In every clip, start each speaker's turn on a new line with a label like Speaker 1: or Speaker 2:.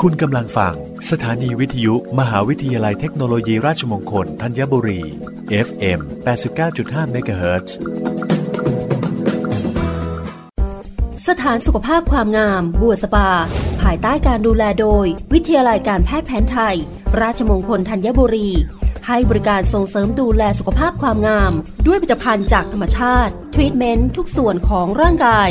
Speaker 1: คุณกำลังฟัง สถานีวิทยุมหาวิทยาลัยเทคโนโลยีราชมงคลธัญบุรี FM 89.5เมกะเฮิรตซ์
Speaker 2: สถานสุขภาพความงาม บัวสปา ภายใต้การดูแลโดย วิทยาลัยการแพทย์แผนไทย ราชมงคลธัญบุรี ให้บริการส่งเสริมดูแลสุขภาพความงาม ด้วยผลิตภัณฑ์จากธรรมชาติทรีตเมนต์ทุกส่วนของร่างกาย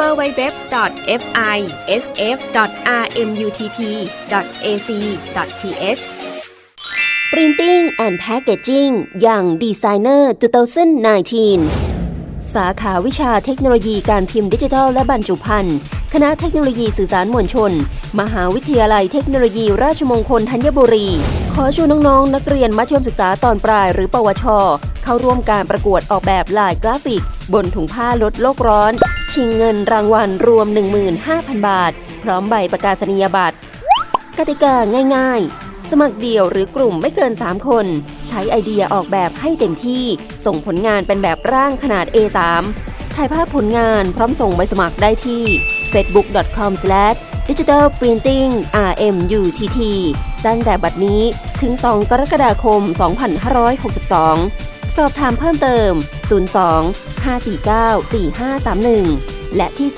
Speaker 3: www.fisf.rmutt.ac.th
Speaker 2: Printing and Packaging อย่าง Designer 2019 สาขาวิชาเทคโนโลยีการพิมพ์ดิจิทัลและบรรจุภัณฑ์คณะเทคโนโลยีสื่อสารมวลชน มหาวิทยาลัยเทคโนโลยีราชมงคลธัญบุรี ขอชวนน้องๆ นักเรียนมัธยมศึกษาตอนปลายหรือปวช เข้าร่วมการประกวดออกแบบลายกราฟิก บนถุงผ้าลดโลกร้อน ชิงเงินรางวัลรวม 15,000 บาท พร้อมใบประกาศนียบัตร กติกาง่าย ๆ สมัครเดี่ยวหรือกลุ่มไม่เกิน 3 คน ใช้ไอเดียออกแบบให้เต็มที่ ส่งผลงานเป็นแบบร่างขนาด A3 ถ่ายภาพผลงานพร้อมส่งใบสมัครได้ที่ facebook.com/digitalprintingrmutt ตั้งแต่บัดนี้ถึง 2 กรกฎาคม 2562 สอบถามเพิ่มเติม 02 549 4531 และที่ 087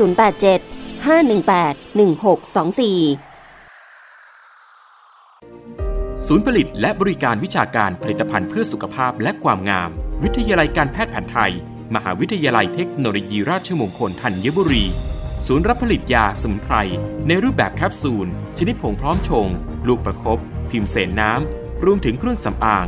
Speaker 2: 518 1624
Speaker 4: ศูนย์ผลิตและบริการวิชาการผลิตภัณฑ์เพื่อสุขภาพและความงาม วิทยาลัยการแพทย์แผนไทย มหาวิทยาลัยเทคโนโลยีราชมงคลธัญบุรี ศูนย์รับผลิตยาสมุนไพร ในรูปแบบแคปซูล ชนิดผงพร้อมชง ลูกประคบพิมพ์เสนน้ำ รวมถึงเครื่องสำอาง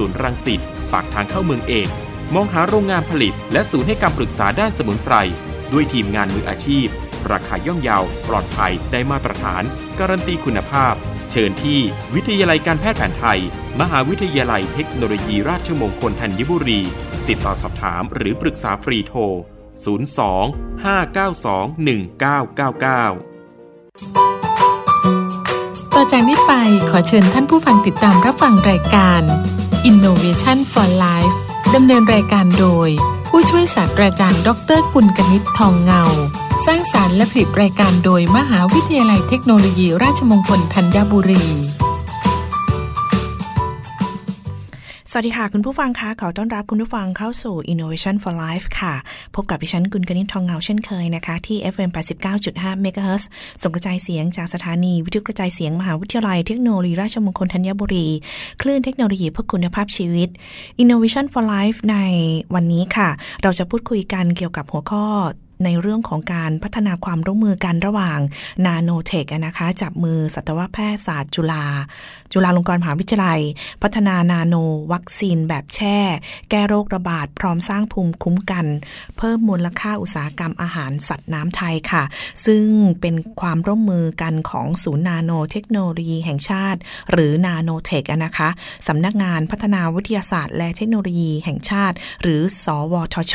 Speaker 4: ศูนย์รังสิตปากทางเข้าเมืองเอกมองหาโรงงานผลิต และศูนย์ให้คำปรึกษาด้านสมุนไพร ด้วยทีมงานมืออาชีพ ราคาย่อมเยาว ปลอดภัยได้มาตรฐาน การันตีคุณภาพ เชิญที่ วิทยาลัยการแพทย์แผนไทย มหาวิทยาลัยเทคโนโลยีราชมงคลธัญบุรี ติดต่อสอบถามหรือปรึกษาฟรีโทร 02 592 1999
Speaker 5: ต่อจากนี้ไปขอเชิญท่านผู้ฟังติดตามรับฟังรายการ Innovation for Life ดำเนินรายการโดย ผู้ช่วยศาสตราจารย์ ดรกุลกนิษฐ์ทองเงา สร้างสารรค์และผลิตรายการโดยมหาวิทยาลัยเทคโนโลยีราชมงคลธัญบุรี
Speaker 6: สวัสดีค่ะ คุณผู้ฟังคะขอต้อนรับคุณผู้ฟังเข้าสู่ Innovation for Life ค่ะ พบกับดิฉันกุลกนิษฐ์ทองเงาเช่นเคยนะคะ ที่ FM 89.5 MHz ส่งกระจายเสียงจากสถานี วิทยุกระจายเสียง มหาวิทยาลัยเทคโนโลยีราชมงคลธัญบุรี คลื่นเทคโนโลยีเพื่อคุณภาพชีวิต Innovation for Life ในวันนี้ค่ะ เราจะพูดคุยกันเกี่ยวกับหัวข้อ ในเรื่องของการพัฒนาความร่วมมือกันระหว่างนาโนเทคนะคะจับมือสัตวแพทยศาสตร์จุฬาจุฬาลงกรณ์มหาวิทยาลัย พัฒนานาโนวัคซีนแบบแช่ แก้โรคระบาด พร้อมสร้างภูมิคุ้มกัน เพิ่มมูลค่าอุตสาหกรรมอาหารสัตว์น้ำไทยค่ะ ซึ่งเป็นความร่วมมือกันของศูนย์นาโนเทคโนโลยีแห่งชาติ หรือนาโนเทคนะคะสำนักงานพัฒนาวิทยาศาสตร์ และเทคโนโลยีแห่งชาติ หรือ สวทช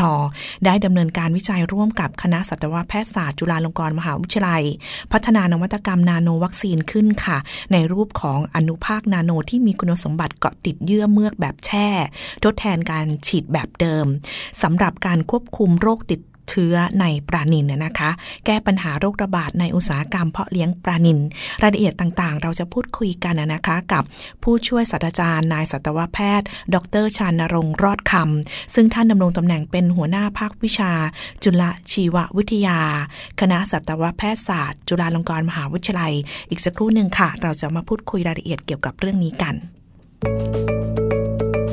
Speaker 6: ได้ดำเนินการวิจัยร่วมกับคณะสัตวแพทยศาสตร์จุฬาลงกรณ์มหาวิทยาลัย พัฒนานวัตกรรมนาโนวัคซีนขึ้นค่ะ ในรูปของอนุภาคนาโนที่มีคุณสมบัติเกาะติดเยื่อเมือกแบบแช่ ทดแทนการฉีดแบบเดิมสำหรับการควบคุมโรคติด เชื้อในปลานินนะคะ แก้ปัญหาโรคระบาดในอุตสาหกรรมเพาะเลี้ยงปลานิน รายละเอียดต่างๆ เราจะพูดคุยกันนะคะกับผู้ช่วยศาสตราจารย์นายสัตวแพทย์ ดรชานรงค์รอดคำซึ่งท่านดำรงตำแหน่งเป็นหัวหน้าภาควิชา จุลชีววิทยา คณะสัตวแพทยศาสตร์ จุฬาลงกรณ์มหาวิทยาลัย อีกสักครู่หนึ่งค่ะ เราจะมาพูดคุยรายละเอียดเกี่ยวกับเรื่องนี้กัน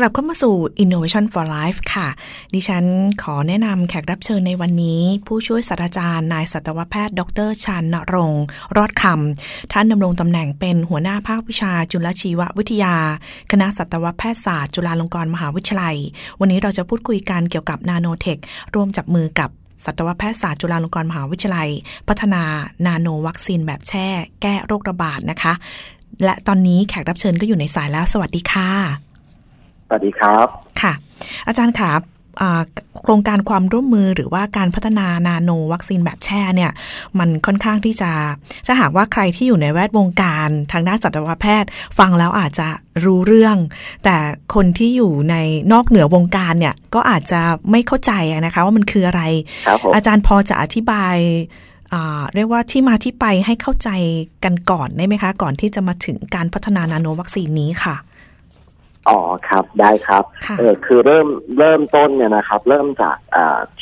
Speaker 6: กลับเข้ามาสู่ Innovation for Life ค่ะ ดิฉันขอแนะนำแขกรับเชิญในวันนี้ ผู้ช่วยศาสตราจารย์นายสัตวแพทย์ ดรชานนรงรอดคำท่านดำรงตำแหน่งเป็นหัวหน้าภาควิชาจุลชีววิทยา คณะสัตวแพทยศาสตร์ จุฬาลงกรณ์มหาวิทยาลัย วันนี้เราจะพูดคุยกันเกี่ยวกับนาโนเทคร่วมจับมือกับสัตวแพทยศาสตร์จุฬาลงกรณ์มหาวิทยาลัย พัฒนานาโนวัคซีนแบบแช่ แก้โรคระบาดนะคะ และตอนนี้แขกรับเชิญก็อยู่ในสายแล้ว สวัสดีค่ะ
Speaker 7: สวัสดีครับ
Speaker 6: ค่ะ อาจารย์ครับโครงการความร่วมมือหรือว่าการพัฒนานาโนวัคซีนแบบแช่เนี่ย มันค่อนข้างที่จะ ถ้าหากว่าใครที่อยู่ในแวดวงการทางด้านสัตวแพทย์ ฟังแล้วอาจจะรู้เรื่อง แต่คนที่อยู่ในนอกเหนือวงการเนี่ย ก็อาจจะไม่เข้าใจนะคะว่ามันคืออะไร
Speaker 7: ร
Speaker 6: อาจารย์พอจะอธิบายเรียกว่าที่มาที่ไปให้เข้าใจกันก่อนได้ไหมคะ ก่อนที่จะมาถึงการพัฒนานาโนวัคซีนนี้ค่ะ
Speaker 7: อ๋อครับได้ครับเออคือเริ่มเริ่มต้นเนี่ยนะครับ เริ่มจาก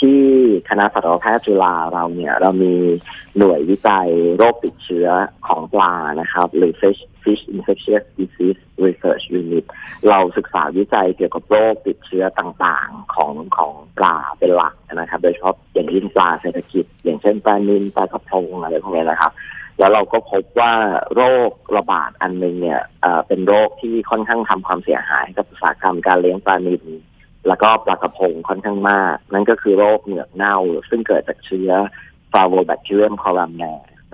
Speaker 7: ที่คณะสัตวแพทย์จุฬาเราเนี่ย เรามีหน่วยวิจัยโรคติดเชื้อของปลานะครับ หรือ fish fish infectious disease research unit เราศึกษาวิจัยเกี่ยวกับโรคติดเชื้อต่างๆของของปลาเป็นหลักนะครับ โดยเฉพาะอย่างยิ่งปลาเศรษฐกิจ อย่างเช่นปลานิลปลากระพงอะไรพวกนี้นะครับ แล้วเราก็พบว่าโรคระบาดอันหนึ่งเนี่ยเป็นโรคที่ค่อนข้างทำความเสียหายกับอุตสาหกรรมการเลี้ยงปลานิลแล้วก็ปลากระพงค่อนข้างมาก นั่นก็คือโรคเหงือกเน่า ซึ่งเกิดจากเชื้อฟาโวแบคทีเรียมคอลัมแน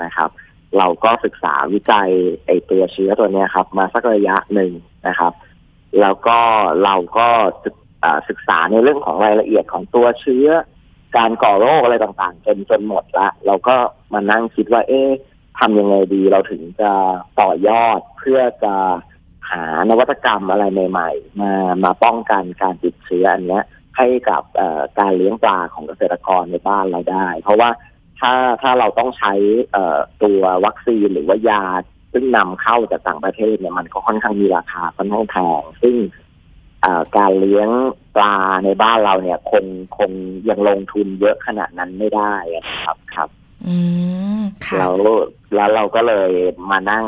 Speaker 7: นะครับ เราก็ศึกษาวิจัยไอตัวเชื้อตัวนี้ครับ มาสักระยะหนึ่งนะครับ แล้วก็เราก็ศึกษาในเรื่องของรายละเอียดของตัวเชื้อ การก่อโรคอะไรต่างๆ จนจนหมดละเราก็มานั่งคิดว่า เอ๊ะ ทำยังไงดีเราถึงจะต่อยอดเพื่อจะหานวัตกรรมอะไรใหม่ ๆ มามาป้องกันการติดเชื้ออันนี้ให้กับการเลี้ยงปลาของเกษตรกรในบ้านเราได้ เพราะว่าถ้าถ้าเราต้องใช้ตัววัคซีนหรือว่ายาซึ่งนำเข้าจากต่างประเทศเนี่ยมันก็ค่อนข้างมีราคาค่อนข้างแพงซึ่งการเลี้ยงปลาในบ้านเราเนี่ยคงคงยังลงทุนเยอะขนาดนั้นไม่ได้ครับครับ แล้วแล้วเราก็เลยมานั่ง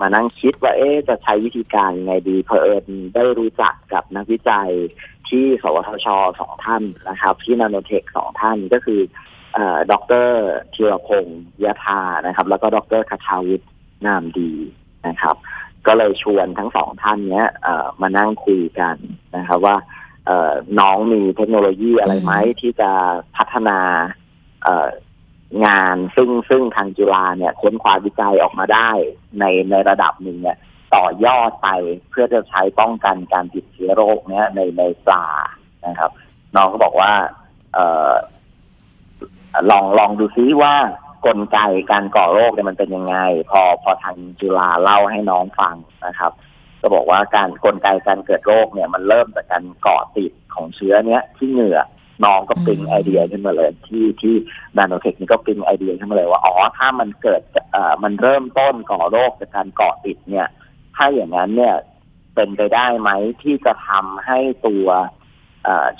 Speaker 7: มานั่งคิดว่า เอ๊จะใช้วิธีการไงดีเพอเอิญได้รู้จักกับนักวิจัยที่สวทชสองท่านนะครับ ที่นาโนเทคสองท่านก็คือดรธีรพงศ์ยะธานะครับ แล้วก็ดรคาชาวิทนามดีนะครับ ก็เลยชวนทั้งสองท่านเนี้ยมานั่งคุยกันนะครับ ว่าน้องมีเทคโนโลยีอะไรไหมที่จะพัฒนา งานซึ่งซึ่งทางจุฬาเนี่ยค้นคว้าวิจัยออกมาได้ในในระดับหนึ่งเนี่ยต่อยอดไปเพื่อจะใช้ป้องกันการติดเชื้อโรคเนี้ยในในปลานะครับ น้องก็บอกว่าเออลองลองดูซิว่ากลไกการก่อโรคเนี่ยมันเป็นยังไง พอพอทางจุฬาเล่าให้น้องฟังนะครับ ก็บอกว่าการกลไกการเกิดโรคเนี่ยมันเริ่มจากการเกาะติดของเชื้อเนี้ยที่เหงื่อ น้องก็ปิ้งไอเดียขึ้นมาเลย ที่ที่นาโนเทคนี่ก็ปิ้งไอเดียขึ้นมาเลยว่าอ๋อถ้ามันเกิดเอ่อมันเริ่มต้นก่อโรคจากการเกาะติดเนี่ย ถ้าอย่างนั้นเนี่ยเป็นไปได้ไหมที่จะทำให้ตัว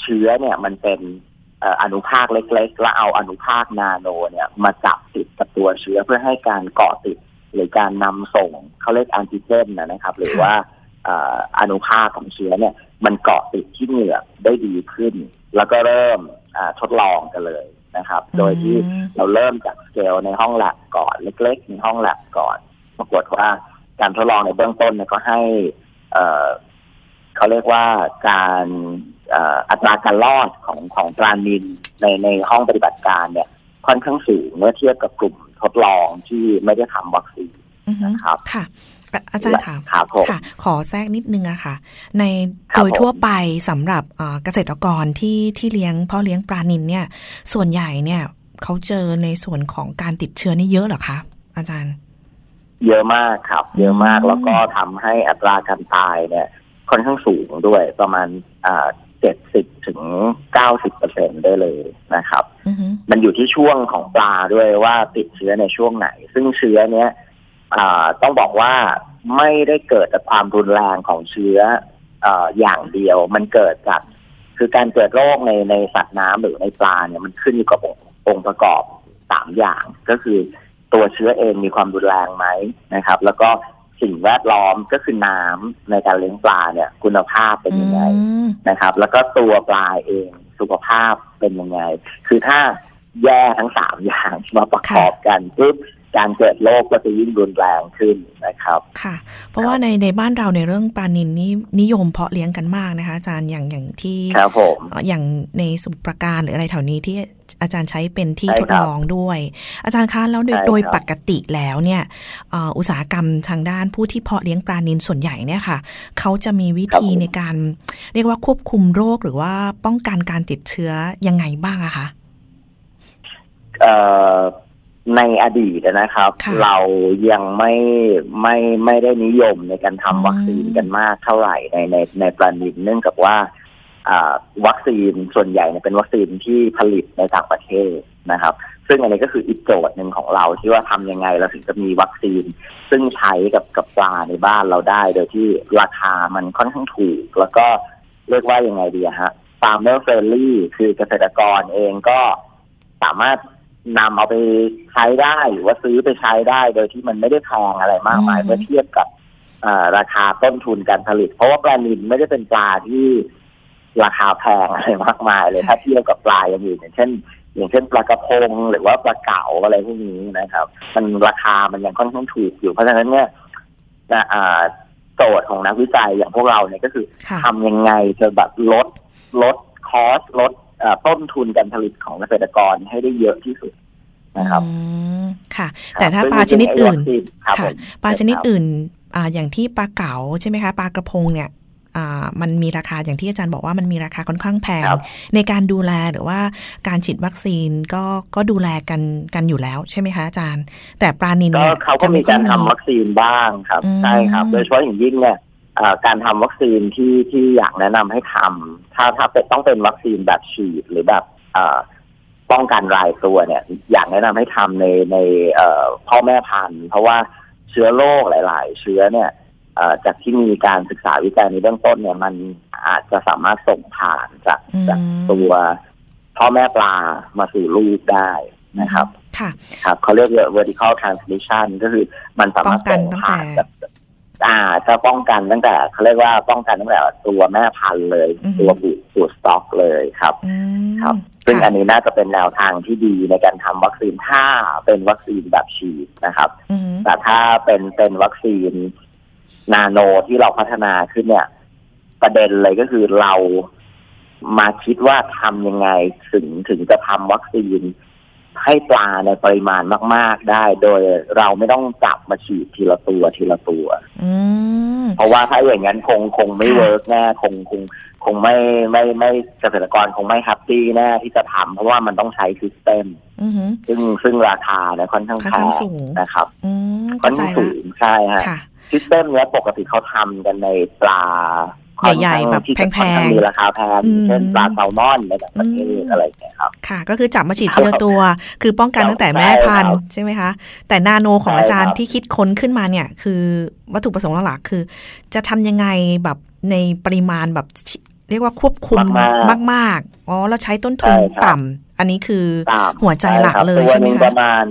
Speaker 7: เชื้อเนี่ยมันเป็นอนุภาคเล็ก ๆ แล้วเอาอนุภาคนาโนเนี่ย มาจับติดกับตัวเชื้อเพื่อให้การเกาะติด หรือการนำส่งเขาเรียกแอนติเจนนะครับ หรือว่าอนุภาคของเชื้อเนี่ย มันเกาะติดที่เหงือกได้ดีขึ้น แล้วก็เริ่มทดลองกันเลยนะครับ โดยที่เราเริ่มจากสเกลในห้องแลบก่อนเล็ก ๆ ในห้องแลบก่อน ปรากฏว่าการทดลองในเบื้องต้นเนี่ยก็ให้เขาเรียกว่าการอัตราการรอดของของปลานินในในห้องปฏิบัติการเนี่ยค่อนข้างสูงเมื่อเทียบกับกลุ่มทดลองที่ไม่ได้ทำวัคซีนนะครับ
Speaker 6: ค่ะ อาจารย์ค่ะ
Speaker 7: ค่ะ
Speaker 6: ขอแทรกนิดนึงอะค่ะ ในโดยทั่วไปสำหรับเกษตรกรที่ที่เลี้ยงพ่อเลี้ยงปลานินเนี่ย ส่วนใหญ่เนี่ยเขาเจอในส่วนของการติดเชื้อนี่เยอะหรอคะอาจารย์
Speaker 7: เยอะมากครับ เยอะมากแล้วก็ทำให้อัตราการตายเนี่ย ค่อนข้างสูงด้วยประมาณอ่าเจ็ดสิบถึงเก้าสิบเปอร์เซ็นได้เลยนะครับ มันอยู่ที่ช่วงของปลาด้วยว่าติดเชื้อในช่วงไหน ซึ่งเชื้อเนี้ย ต้องบอกว่าไม่ได้เกิดจากความรุนแรงของเชื้อออย่างเดียว มันเกิดจากคือการเกิดโรคในในสัตว์น้ำหรือในปลาเนี่ยมันขึ้นอยู่กับองค์ประกอบสามอย่าง ก็คือตัวเชื้อเองมีความรุนแรงไหมนะครับ แล้วก็สิ่งแวดล้อมก็คือน้ำในการเลี้ยงปลาเนี่ย คุณภาพเป็นยังไงนะครับ แล้วก็ตัวปลาเองสุขภาพเป็นยังไง คือถ้าแย่ทั้งสามอย่างมาประกอบกันปุ๊บ การเกิดโรคก็จะยิ่งรุนแรงขึ้นนะครับ
Speaker 6: ค่ะ เพราะว่าในในบ้านเราในเรื่องปลานินนี่นิยมเพาะเลี้ยงกันมากนะคะอาจารย์อย่างอย่างที่
Speaker 7: ครับผม
Speaker 6: อย่างในสุปราการหรืออะไรแถวนี้ที่อาจารย์ใช้เป็นที่ทดลองด้วย อาจารย์คะแล้วโดยปกติแล้วเนี่ยอุตสาหกรรมทางด้านผู้ที่เพาะเลี้ยงปลานินส่วนใหญ่เนี่ยค่ะเขาจะมีวิธีในการ เรียกว่าควบคุมโรคหรือว่าป้องกันการติดเชื้อยังไงบ้างอะคะ
Speaker 7: ในอดีตนะครับเรายังไม่ไม่ไม่ได้นิยมในการทำวัคซีนกันมากเท่าไหร่ในในในปลานินเนื่องจากว่าวัคซีนส่วนใหญ่เนี่ยเป็นวัคซีนที่ผลิตในต่างประเทศนะครับ ซึ่งอันนี้ก็คืออีกโจทย์หนึ่งของเราที่ว่าทำยังไงเราถึงจะมีวัคซีน ซึ่งใช้กับกับปลาในบ้านเราได้ โดยที่ราคามันค่อนข้างถูก แล้วก็เรียกว่ายังไงดีฮะ farmer friendly คือเกษตรกรเองก็สามารถ นำเอาไปใช้ได้หรือว่าซื้อไปใช้ได้โดยที่มันไม่ได้แพงอะไรมากมายเมื่อเทียบกับราคาต้นทุนการผลิต เพราะว่าปลานิลไม่ได้เป็นปลาที่ราคาแพงอะไรมากมายเลยถ้าเทียบกับปลาอย่างอื่นอย่างเช่น อย่างเช่นปลากระพงหรือว่าปลาเก๋าอะไรพวกนี้นะครับ มันราคามันยังค่อนข้างถูกอยู่เพราะฉะนั้นเนี่ยโจทย์ของนักวิจัยอย่างพวกเราเนี่ยก็คือทำยังไงจะแบบลดลดคอสลด ต้นทุนการผลิตของเกษตรกรให้ได้เยอะที่สุดนะครับ
Speaker 6: ค่ะ แต่ถ้าปลาชนิดอื่นค่ะปลาชนิดอื่นอ่าอย่างที่ปลาเก๋าใช่ไหมคะปลากระพงเนี่ยมันมีราคาอย่างที่อาจารย์บอกว่ามันมีราคาค่อนข้างแพง ในการดูแลหรือว่าการฉีดวัคซีนก็ก็ดูแลกันกันอยู่แล้วใช่ไหมคะอาจารย์ แต่ปลานินเนี่ย
Speaker 7: จะมีการทำวัคซีนบ้างครับใช่ครับ โดยเฉพาะอย่างยิ่งเนี่ย การทำวัคซีนที่ที่อยากแนะนำให้ทำถ้าถ้าเป็นต้องเป็นวัคซีนแบบฉีดหรือแบบป้องกันรายตัวเนี่ย อยากแนะนำให้ทำในในพ่อแม่พันธุ์ เพราะว่าเชื้อโรคหลาย ๆ เชื้อเนี่ยจากที่มีการศึกษาวิจัยในเบื้องต้นเนี่ย มันอาจจะสามารถส่งผ่านจากจากตัวพ่อแม่ปลามาสู่ลูกได้นะครับ
Speaker 6: ค่ะ
Speaker 7: ครับเขาเรียกว่า vertical transmission ก็คือมันสามารถส่งผ่านจาก อ่าจะป้องกันตั้งแต่เขาเรียกว่าป้องกันตั้งแต่ตัวแม่พันธุ์เลยตัวบุตัวสต็อกเลยครับครับ ซึ่งอันนี้น่าจะเป็นแนวทางที่ดีในการทำวัคซีนถ้าเป็นวัคซีนแบบฉีดนะครับแต่ถ้าเป็นเป็นวัคซีนนาโนที่เราพัฒนาขึ้นเนี่ย ประเด็นเลยก็คือเรามาคิดว่าทำยังไงถึงถึงจะทำวัคซีน ให้ปลาในปริมาณมาก ๆ ได้ โดยเราไม่ต้องจับมาฉีดทีละตัวทีละตัวเพราะว่าถ้าอย่างนั้นคงคงไม่ work แน่คงคงคงไม่ไม่ไม่เกษตรกรคงไม่ happy แน่ที่จะทำเพราะว่ามันต้องใช้ system ซึ่งซึ่งราคาเนี่ยค่อนข้างแพงนะครับค่อนข้างสูงใช่ฮะซิสเต็มเนี้ยปกติเขาทำกันในปลา
Speaker 6: ใหญ่ๆแบบแพง
Speaker 7: ๆมีราคาแพงเช่นปลาแซลมอนในประเทศอะไรอย่างเงี้ยครับ
Speaker 6: ค่ะ ก็คือจับมาฉีดทีละตัว คือป้องกันตั้งแต่แม่พันธุ์ใช่ไหมคะ แต่นาโนของอาจารย์ที่คิดค้นขึ้นมาเนี่ย คือวัตถุประสงค์หลักๆคือ จะทำยังไงแบบในปริมาณแบบเรียกว่าควบคุมมากๆอ๋อเราใช้ต้นทุนต่ำอันนี้คือหัวใจหลักเลยใช่ไหมคะ
Speaker 7: ประมาณ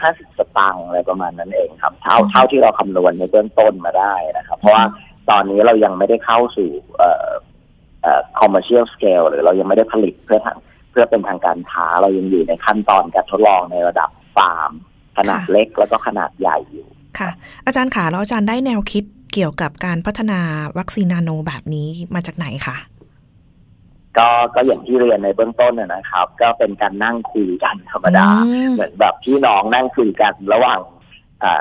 Speaker 7: ห้าสิบสตางค์อะไรประมาณนั้นเองครับ เท่าเท่าที่เราคำนวณในเบื้องต้นมาได้นะครับ เพราะว่า ตอนนี้เรายังไม่ได้เข้าสู่เอ่อเอ่อ commercial scale หรือเรายังไม่ได้ผลิตเพื่อทางเพื่อเป็นทางการค้าเรายังอยู่ในขั้นตอนการทดลองในระดับฟาร์ม ขนาดเล็กแล้วก็ขนาดใหญ่อยู่
Speaker 6: ค่ะ อาจารย์ขาแล้วอาจารย์ได้แนวคิดเกี่ยวกับการพัฒนาวัคซีนนาโนแบบนี้มาจากไหนคะ
Speaker 7: ก็ก็อย่างที่เรียนในเบื้องต้นนะครับ ก็เป็นการนั่งคุยกันธรรมดา เหมือนแบบพี่น้องนั่งคุยกันระหว่าง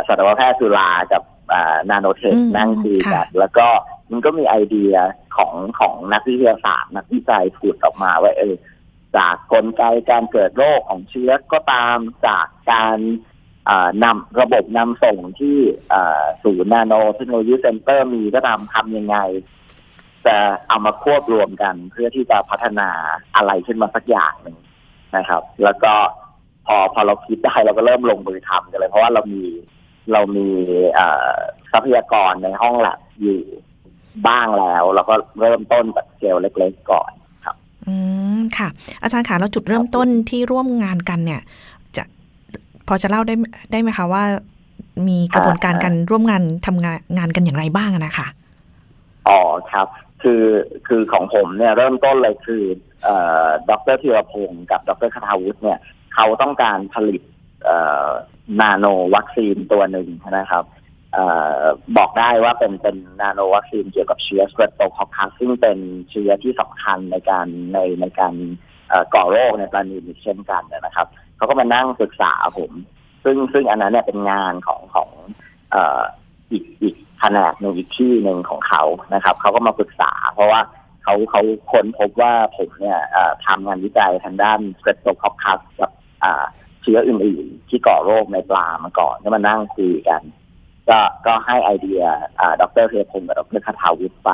Speaker 7: สัตวแพทย์จุฬากับ นาโนเทคนั่งคุยกันแล้วก็มันก็มีไอเดียของของนักวิทยาศาสตร์นักวิจัยผุดออกมาว่าเออจากกลไกการเกิดโรคของเชื้อก็ตามจากการนำระบบนำส่งที่ศูนย์นาโนเทคโนโลยี center มีก็ตามทำยังไง จะเอามาควบรวมกันเพื่อที่จะพัฒนาอะไรขึ้นมาสักอย่างหนึ่งนะครับ แล้วก็พอพอเราคิดได้เราก็เริ่มลงมือทำกันเลย เพราะว่าเรามี เรามีทรัพยากรในห้องแลบอยู่บ้างแล้ว แล้วก็เริ่มต้นจากสเกลเล็กๆก่อนครับ
Speaker 6: อืมค่ะ อาจารย์คะแล้วจุดเริ่มต้นที่ร่วมงานกันเนี่ย จะพอจะเล่าได้ได้ไหมคะว่า มีกระบวนการการร่วมงานทำงานงานกันอย่างไรบ้างนะคะ
Speaker 7: อ๋อครับ คือคือของผมเนี่ยเริ่มต้นเลยคือเอ่อดรธีรพงศ์กับดรคทาวุฒิเนี่ย เขาต้องการผลิต นาโนวัคซีนตัวหนึ่งนะครับอบอกได้ว่าเป็นเป็นนาโนวัคซีนเกี่ยวกับเชื้อสเตรปโตคอคัสซึ่งเป็นเชื้อที่สำคัญในการในในการก่อโรคในปลานิลเช่นกันนะครับเขาก็มานั่งปรึกษาผม ซึ่งซึ่งอันนั้นเนี่ยเป็นงานของของอีกอีกแผนกหนึ่งอีกที่หนึ่งของเขานะครับเขาก็มาปรึกษา เพราะว่าเขาเขาค้นพบว่าผมเนี่ยทำงานวิจัยทางด้าน Streptococcus กับ เชื้ออื่นๆที่ก่อโรคในปลามาก่อนก็มานั่งคุยกัน ก็ก็ให้ไอเดียอ่าดรเพียพงศ์กับดรคาทาวิทไป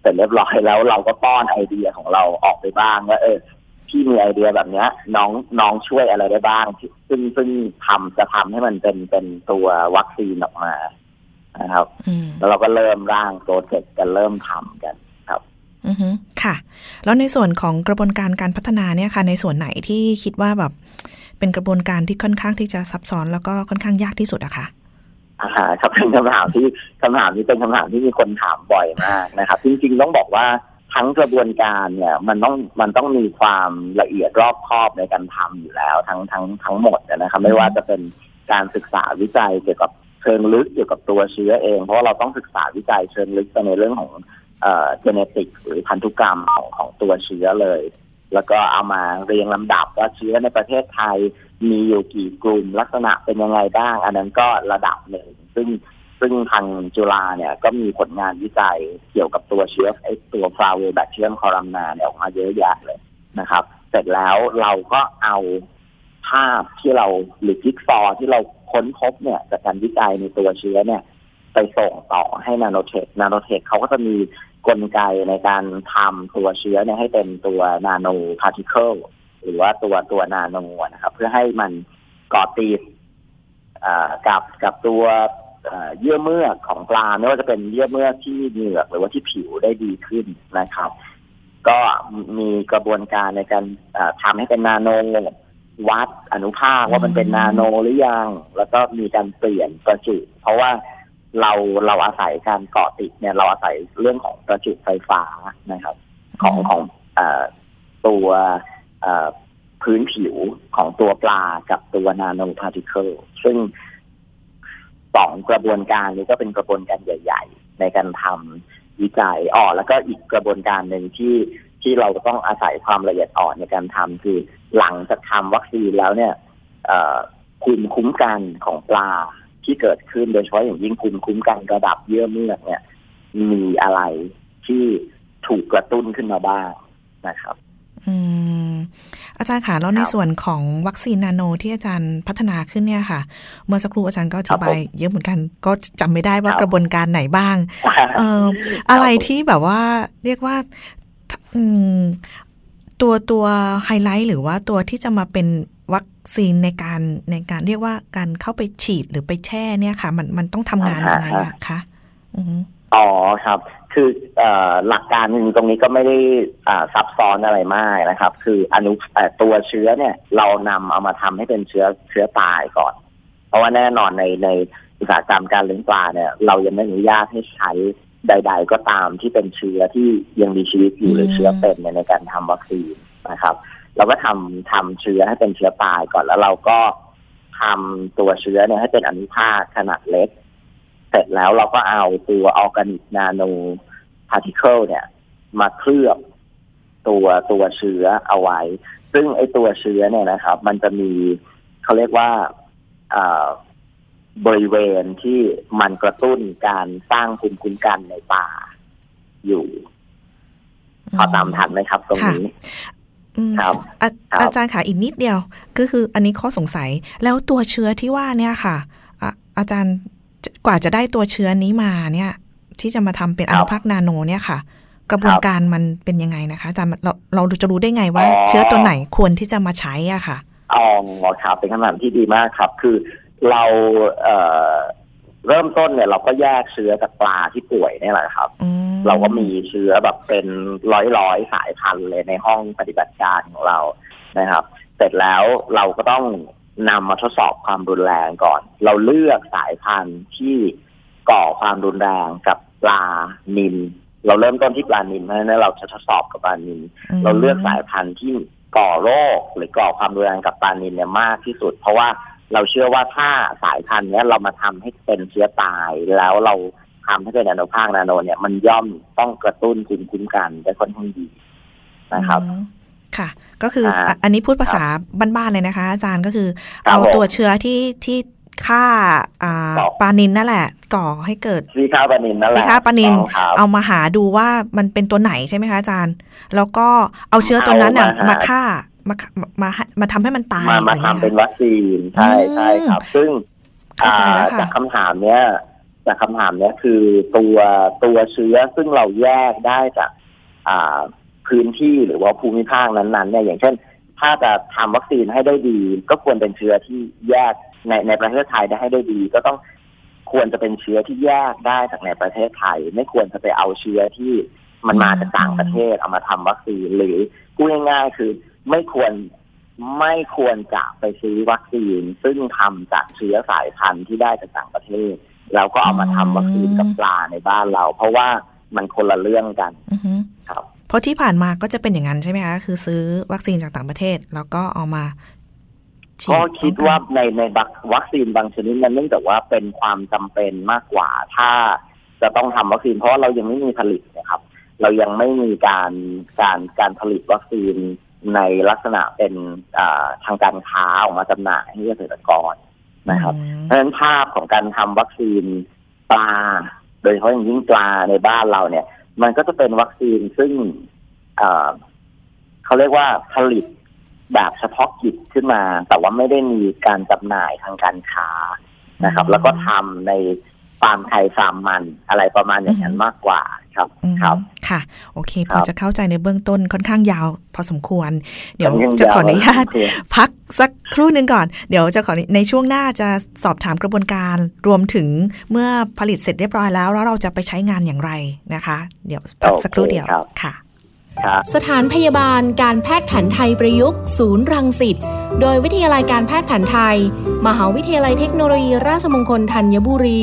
Speaker 7: เสร็จเรียบร้อยแล้วเราก็ป้อนไอเดียของเราออกไปบ้างว่าเออพี่มีไอเดียแบบเนี้ย น้องน้องช่วยอะไรได้บ้าง ซึ่งซึ่งทำจะทำให้มันเป็นเป็นตัววัคซีนออกมานะครับแล้วเราก็เริ่มร่างโปรเจกต์กันเริ่มทำกันครับ
Speaker 6: อือฮึค่ะ แล้วในส่วนของกระบวนการการพัฒนาเนี่ยค่ะ ในส่วนไหนที่คิดว่าแบบ เป็นกระบวนการที่ค่อนข้างที่จะซับซ้อนแล้วก็ค่อนข้างยากที่สุดอะคะ
Speaker 7: อ่าครับเป็นคำถามที่คำถามนี้เป็นคำถามที่มีคนถามบ่อยมากนะครับ จริงๆต้องบอกว่าทั้งกระบวนการเนี่ยมันต้องมันต้องมีความละเอียดรอบคอบในการทำอยู่แล้ว ทั้งทั้งทั้งหมดนะครับ ไม่ว่าจะเป็นการศึกษาวิจัยเกี่ยวกับเชิงลึกเกี่ยวกับตัวเชื้อเอง เพราะเราต้องศึกษาวิจัยเชิงลึกไปในเรื่องของเอ่อเจเนติกหรือพันธุกรรมของของตัวเชื้อเลย แล้วก็เอามาเรียงลำดับว่าเชื้อในประเทศไทยมีอยู่กี่กลุ่มลักษณะเป็นยังไงบ้าง อันนั้นก็ระดับหนึ่ง ซึ่งซึ่งทางจุฬาเนี่ยก็มีผลงานวิจัยเกี่ยวกับตัวเชื้อไอตัว Flavobacterium columnare เนี่ยออกมาเยอะแยะเลยนะครับ เสร็จแล้วเราก็เอาภาพที่เราหรือจิ๊กซอว์ที่เราค้นพบเนี่ยจากการวิจัยในตัวเชื้อเนี่ย ไปส่งต่อให้นาโนเทค นาโนเทคเขาก็จะมี กลไกในการทำตัวเชื้อเนี่ยให้เป็นตัวนาโนพาร์ติเคิลหรือว่าตัวตัวนาโนนะครับ เพื่อให้มันก่อติดกับกับตัวเยื่อเมือกของปลาไม่ว่าจะเป็นเยื่อเมือกที่เหงือกหรือว่าที่ผิวได้ดีขึ้นนะครับ ก็มีกระบวนการในการทำให้เป็นนาโนวัดอนุภาคว่ามันเป็นนาโนหรือยัง แล้วก็มีการเปลี่ยนประจุ เพราะว่า เราเราอาศัยการเกาะติดเนี่ยเราอาศัยเรื่องของประจุไฟฟ้านะครับ ของของอตัวพื้นผิวของตัวปลากับตัวนาโนพาร์ติเคิลซึ่งสองกระบวนการนี้ก็เป็นกระบวนการใหญ่ ๆ ในการทำวิจัยอ๋อแล้วก็อีกกระบวนการหนึ่งที่ที่เราต้องอาศัยความละเอียดอ่อนในการทำคือหลังจากทำวัคซีนแล้วเนี่ยภูมิคุ้มกันของปลา ที่เกิดขึ้นโดยเฉพาะอย่างยิ่งภูมิคุ้มกันระดับเยื่อเมือกเนี่ย มีอะไรที่ถูกกระตุ้นขึ้นมาบ้างนะครับ
Speaker 6: อืมอาจารย์ค่ะแล้วในส่วนของวัคซีนนาโนที่อาจารย์พัฒนาขึ้นเนี่ยค่ะ เมื่อสักครู่อาจารย์ก็อธิบายเยอะเหมือนกันก็จำไม่ได้ว่ากระบวนการไหนบ้างเอ่ออะไรที่แบบว่าเรียกว่าตัวตัวไฮไลท์หรือว่าตัวที่จะมาเป็น วัคซีนในการในการเรียกว่าการเข้าไปฉีดหรือไปแช่เนี่ยค่ะ มันมันต้องทำงานยังไงอะคะ
Speaker 7: อ๋อครับ คือหลักการตรงนี้ก็ไม่ได้ซับซ้อนอะไรมากนะครับ คืออนุตัวเชื้อเนี่ย เรานำเอามาทำให้เป็นเชื้อเชื้อตายก่อน เพราะว่าแน่นอนในในอุตสาหกรรมการเลี้ยงปลาเนี่ย เรายังไม่อนุญาตให้ใช้ใด ๆ ก็ตามที่เป็นเชื้อที่ยังมีชีวิตอยู่หรือเชื้อเป็นในการทำวัคซีนนะครับ เราก็ทำทำเชื้อให้เป็นเชื้อตายก่อนแล้วเราก็ทำตัวเชื้อเนี่ยให้เป็นอนุภาคขนาดเล็ก เสร็จแล้วเราก็เอาตัว organic nanoparticle เนี่ย มาเคลือบตัวตัวเชื้อเอาไว้ ซึ่งไอตัวเชื้อเนี่ยนะครับ มันจะมีเขาเรียกว่าบริเวณที่มันกระตุ้นการสร้างภูมิคุ้มกันในปลาอยู่ พอตามทันไหมครับตรงนี้
Speaker 6: ครับอาจารย์ค่ะอีกนิดเดียว ก็คืออันนี้ข้อสงสัยแล้วตัวเชื้อที่ว่าเนี่ยค่ะ อาจารย์กว่าจะได้ตัวเชื้อนี้มาเนี่ย ที่จะมาทำเป็นอนุภาคนาโนเนี่ยค่ะ กระบวนการมันเป็นยังไงนะคะอาจารย์เราเราจะรู้ได้ไงว่า เชื้อตัวไหนควรที่จะมาใช้อะค่ะ
Speaker 7: อ๋อครับเป็นคำถามที่ดีมากครับ คือเราเเริ่มต้นเนี่ยเราก็แยกเชื้อจากปลาที่ป่วยนี่แหละครับ เราก็มีเชื้อแบบเป็นร้อยร้อยสายพันธุ์เลยในห้องปฏิบัติการของเรานะครับ เสร็จแล้วเราก็ต้องนำมาทดสอบความรุนแรงก่อน เราเลือกสายพันธุ์ที่ก่อความรุนแรงกับปลานินเราเริ่มต้นที่ปลานินเพราะฉะนั้นเราจะทดสอบกับปลานิน เราเลือกสายพันธุ์ที่ก่อโรคหรือก่อความรุนแรงกับปลานินเนี่ยมากที่สุด เพราะว่า เราเชื่อว่าถ้าสายพันธุ์นี้เรามาทำให้เป็นเชื้อตาย แล้วเราทำให้เป็นอนุภาคนาโนเนี่ย มันย่อมต้องกระตุ้นภูมิคุ้มกันได้ค่อนข้างดีนะครับ
Speaker 6: ค่ะ ก็คืออันนี้พูดภาษาบ้านๆเลยนะคะ อาจารย์ก็คือเอาตัวเชื้อที่ที่ฆ่าปานินนั่นแหละ ก่อให้เกิด
Speaker 7: ที่ฆ่าปานินนั่นแหละที่
Speaker 6: ฆ่าปานินเอามาหาดูว่ามันเป็นตัวไหนใช่ไหมคะอาจารย์ แล้วก็เอาเชื้อตัวนั้นมาฆ่า มามามาทำให้มันตาย
Speaker 7: มามาทำเป็นวัคซีนใช่ใช่ครับ ซึ่งจากคำถามเนี้ยจากคำถามเนี้ยคือตัวตัวเชื้อซึ่งเราแยกได้จากอ่าพื้นที่หรือว่าภูมิภาคนั้นๆเนี่ยอย่างเช่น ถ้าจะทำวัคซีนให้ได้ดี ก็ควรเป็นเชื้อที่แยกในในประเทศไทยได้ให้ได้ดี ก็ต้องควรจะเป็นเชื้อที่แยกได้จากในประเทศไทย ไม่ควรจะไปเอาเชื้อที่มันมาจากต่างประเทศเอามาทำวัคซีนหรือพูดง่ายๆคือ ไม่ควรไม่ควรจะไปซื้อวัคซีน ซึ่งทำจากเชื้อสายพันธุ์ที่ได้จากต่างประเทศแล้วก็เอามาทำวัคซีนกับปลาในบ้านเรา เพราะว่ามันคนละเรื่องกันครับ
Speaker 6: เพราะที่ผ่านมาก็จะเป็นอย่างนั้นใช่ไหมคะคือซื้อวัคซีนจากต่างประเทศ แล้วก็เอามา
Speaker 7: ก็คิดว่าในในวัคซีนบางชนิดนั้นเนื่องจากว่าเป็นความจำเป็นมากกว่า ถ้าจะต้องทำวัคซีนเพราะเรายังไม่มีผลิตนะครับ เรายังไม่มีการการการผลิตวัคซีน ในลักษณะเป็นทางการค้าออกมาจำหน่ายให้เกษตรกรนะครับ เพราะฉะนั้นภาพของการทำวัคซีนปลา โดยเฉพาะอย่างยิ่งปลาในบ้านเราเนี่ย มันก็จะเป็นวัคซีนซึ่งเขาเรียกว่าผลิตแบบเฉพาะกิจขึ้นมา แต่ว่าไม่ได้มีการจำหน่ายทางการค้านะครับ แล้วก็ทำในฟาร์มไทยฟาร์มมันอะไรประมาณอย่างนั้นมากกว่า ครับครับ
Speaker 6: ค่ะ โอเค พอจะเข้าใจในเบื้องต้นค่อนข้างยาว พอสมควร เดี๋ยวจะขออนุญาตพักสักครู่หนึ่งก่อน เดี๋ยวจะขอในช่วงหน้าจะสอบถามกระบวนการรวมถึงเมื่อผลิตเสร็จเรียบร้อยแล้วแล้วเราจะไปใช้งานอย่างไรนะคะ เดี๋ยวพักสักครู่เดียวค่ะ
Speaker 3: สถานพยาบาลการแพทย์แผนไทยประยุกต์ ศูนย์รังสิตโดยวิทยาลัยการแพทย์แผนไทย มหาวิทยาลัยเทคโนโลยีราชมงคลธัญบุรี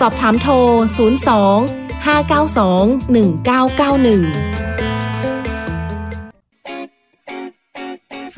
Speaker 5: สอบถามโทร 02 592 1991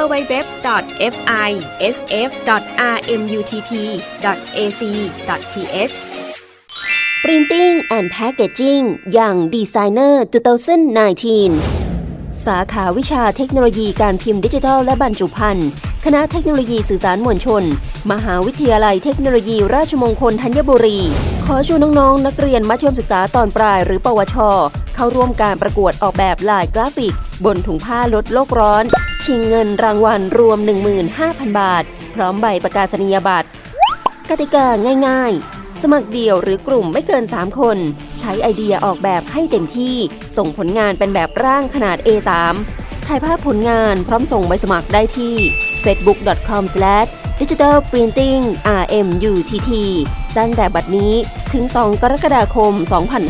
Speaker 3: www.fisf.rmutt.ac.th
Speaker 2: Printing and Packaging อย่าง Designer 2019 สาขาวิชาเทคโนโลยีการพิมพ์ดิจิทัลและบรรจุภัณฑ์ คณะเทคโนโลยีสื่อสารมวลชน มหาวิทยาลัยเทคโนโลยีราชมงคลธัญบุรี ขอชวนน้องๆนักเรียนมัธยมศึกษาตอนปลาย หรือปวช เข้าร่วมการประกวดออกแบบลายกราฟิก บนถุงผ้าลดโลกร้อน ชิงเงินรางวัลรวม 15,000 บาท พร้อมใบประกาศนียบัตร กติกาง่าย ๆ สมัครเดี่ยวหรือกลุ่มไม่เกิน 3 คน ใช้ไอเดียออกแบบให้เต็มที่ ส่งผลงานเป็นแบบร่างขนาด A3 ถ่ายภาพผลงานพร้อมส่งใบสมัครได้ที่ facebook.com/digitalprintingrmutt ตั้งแต่บัดนี้ถึง 2 กรกฎาคม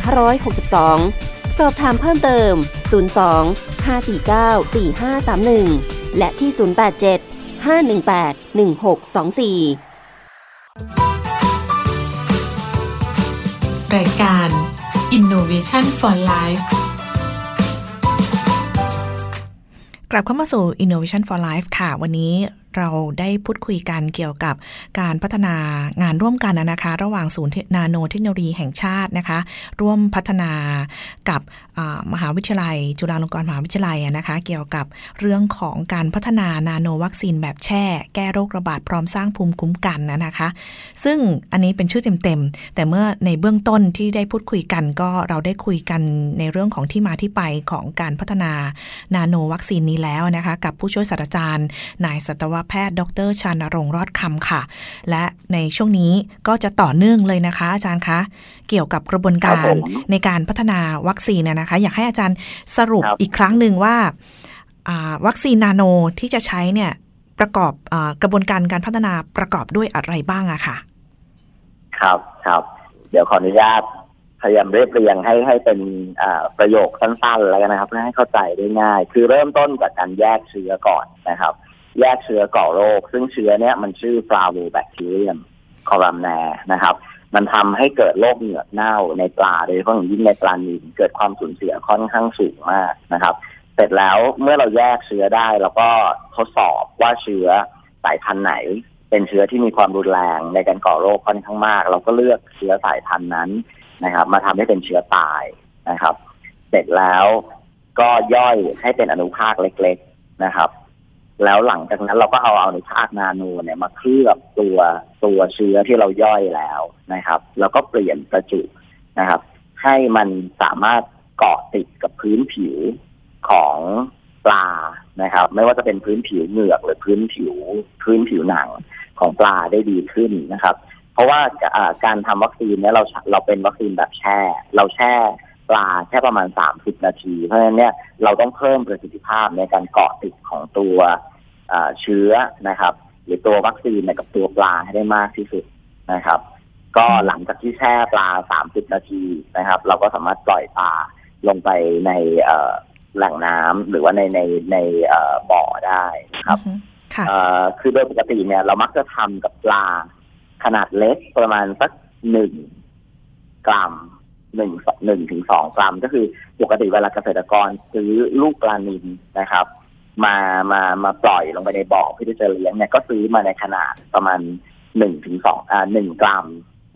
Speaker 2: 2562 สอบถามเพิ่มเติม 02 549 4531 และที่ 087 518 1624
Speaker 5: รายการ Innovation for Life
Speaker 6: กลับเข้ามาสู่ Innovation for Life ค่ะ วันนี้ เราได้พูดคุยกันเกี่ยวกับการพัฒนางานร่วมกันนะคะ ระหว่างศูนย์นาโนเทคโนโลยีแห่งชาตินะคะ ร่วมพัฒนากับมหาวิทยาลัย จุฬาลงกรณ์มหาวิทยาลัยนะคะ เกี่ยวกับเรื่องของการพัฒนานาโนวัคซีนแบบแช่ แก้โรคระบาดพร้อมสร้างภูมิคุ้มกันนะคะ ซึ่งอันนี้เป็นชื่อเต็มๆแต่เมื่อในเบื้องต้นที่ได้พูดคุยกันก็เราได้คุยกันในเรื่องของที่มาที่ไปของการพัฒนานาโนวัคซีนนี้แล้วนะคะ กับผู้ช่วยศาสตราจารย์นายสัตวแพทย์ ดรชานรงรอดคำค่ะ และในช่วงนี้ก็จะต่อเนื่องเลยนะคะ อาจารย์คะ เกี่ยวกับกระบวนการในการพัฒนาวัคซีนนะคะ อยากให้อาจารย์สรุปอีกครั้งหนึ่งว่า วัคซีนนาโนที่จะใช้เนี่ยประกอบอกระบวนการการพัฒนาประกอบด้วยอะไรบ้างอะค่ะ
Speaker 7: ครับครับเดี๋ยวขออนุญาตพยายามเรียบเรียงให้ให้เป็นประโยคสั้นๆแล้วนะครับเพื่อให้เข้าใจได้ง่าย คือเริ่มต้นจากการแยกเชื้อก่อนนะครับ แยกเชื้อก่อโรค ซึ่งเชื้อเนี้ยมันชื่อฟลาโวแบคทีเรียมคอรัมแนนะครับ มันทำให้เกิดโรคเหงือกเน่าในปลาโดยเฉพาะอย่างยิ่งในปลานิลเกิดความสูญเสียค่อนข้างสูงมากนะครับ เสร็จแล้วเมื่อเราแยกเชื้อได้เราก็ทดสอบว่าเชื้อสายพันธุ์ไหน เป็นเชื้อที่มีความรุนแรงในการก่อโรคค่อนข้างมาก เราก็เลือกเชื้อสายพันธุ์นั้นนะครับ มาทำให้เป็นเชื้อตายนะครับ เสร็จแล้วก็ย่อยให้เป็นอนุภาคเล็ก ๆนะครับ แล้วหลังจากนั้นเราก็เอาเอาในภาคนาโนเนี่ยมาเคลือบตัวตัวเชื้อที่เราย่อยแล้วนะครับ แล้วก็เปลี่ยนประจุนะครับ ให้มันสามารถเกาะติดกับพื้นผิวของปลานะครับ ไม่ว่าจะเป็นพื้นผิวเหงือกหรือพื้นผิว พื้นผิวหนังของปลาได้ดีขึ้นนะครับ เพราะว่าการทำวัคซีนเนี่ยเราเราเป็นวัคซีนแบบแช่ เราแช่ ปลาแค่ประมาณสามสิบนาที เพราะฉะนั้นเนี่ยเราต้องเพิ่มประสิทธิภาพในการเกาะติดของตัวเชื้อนะครับ หรือตัววัคซีนกับตัวปลาให้ได้มากที่สุดนะครับ ก็หลังจากที่แช่ปลาสามสิบนาทีนะครับ เราก็สามารถปล่อยปลาลงไปในแหล่งน้ำหรือว่าในในในบ่อได้นะครับคือโดยปกติเนี่ยเรามักจะทำกับปลาขนาดเล็กประมาณสักหนึ่งกรัม หนึ่งหนึ่งถึงสองกรัม ก็คือปกติเวลาเกษตรกรซื้อลูกปลานิลนะครับ มามามาปล่อยลงไปในบ่อเพื่อที่จะเลี้ยงเนี่ยก็ซื้อมาในขนาดประมาณหนึ่งถึงสองอ่าหนึ่งกรัม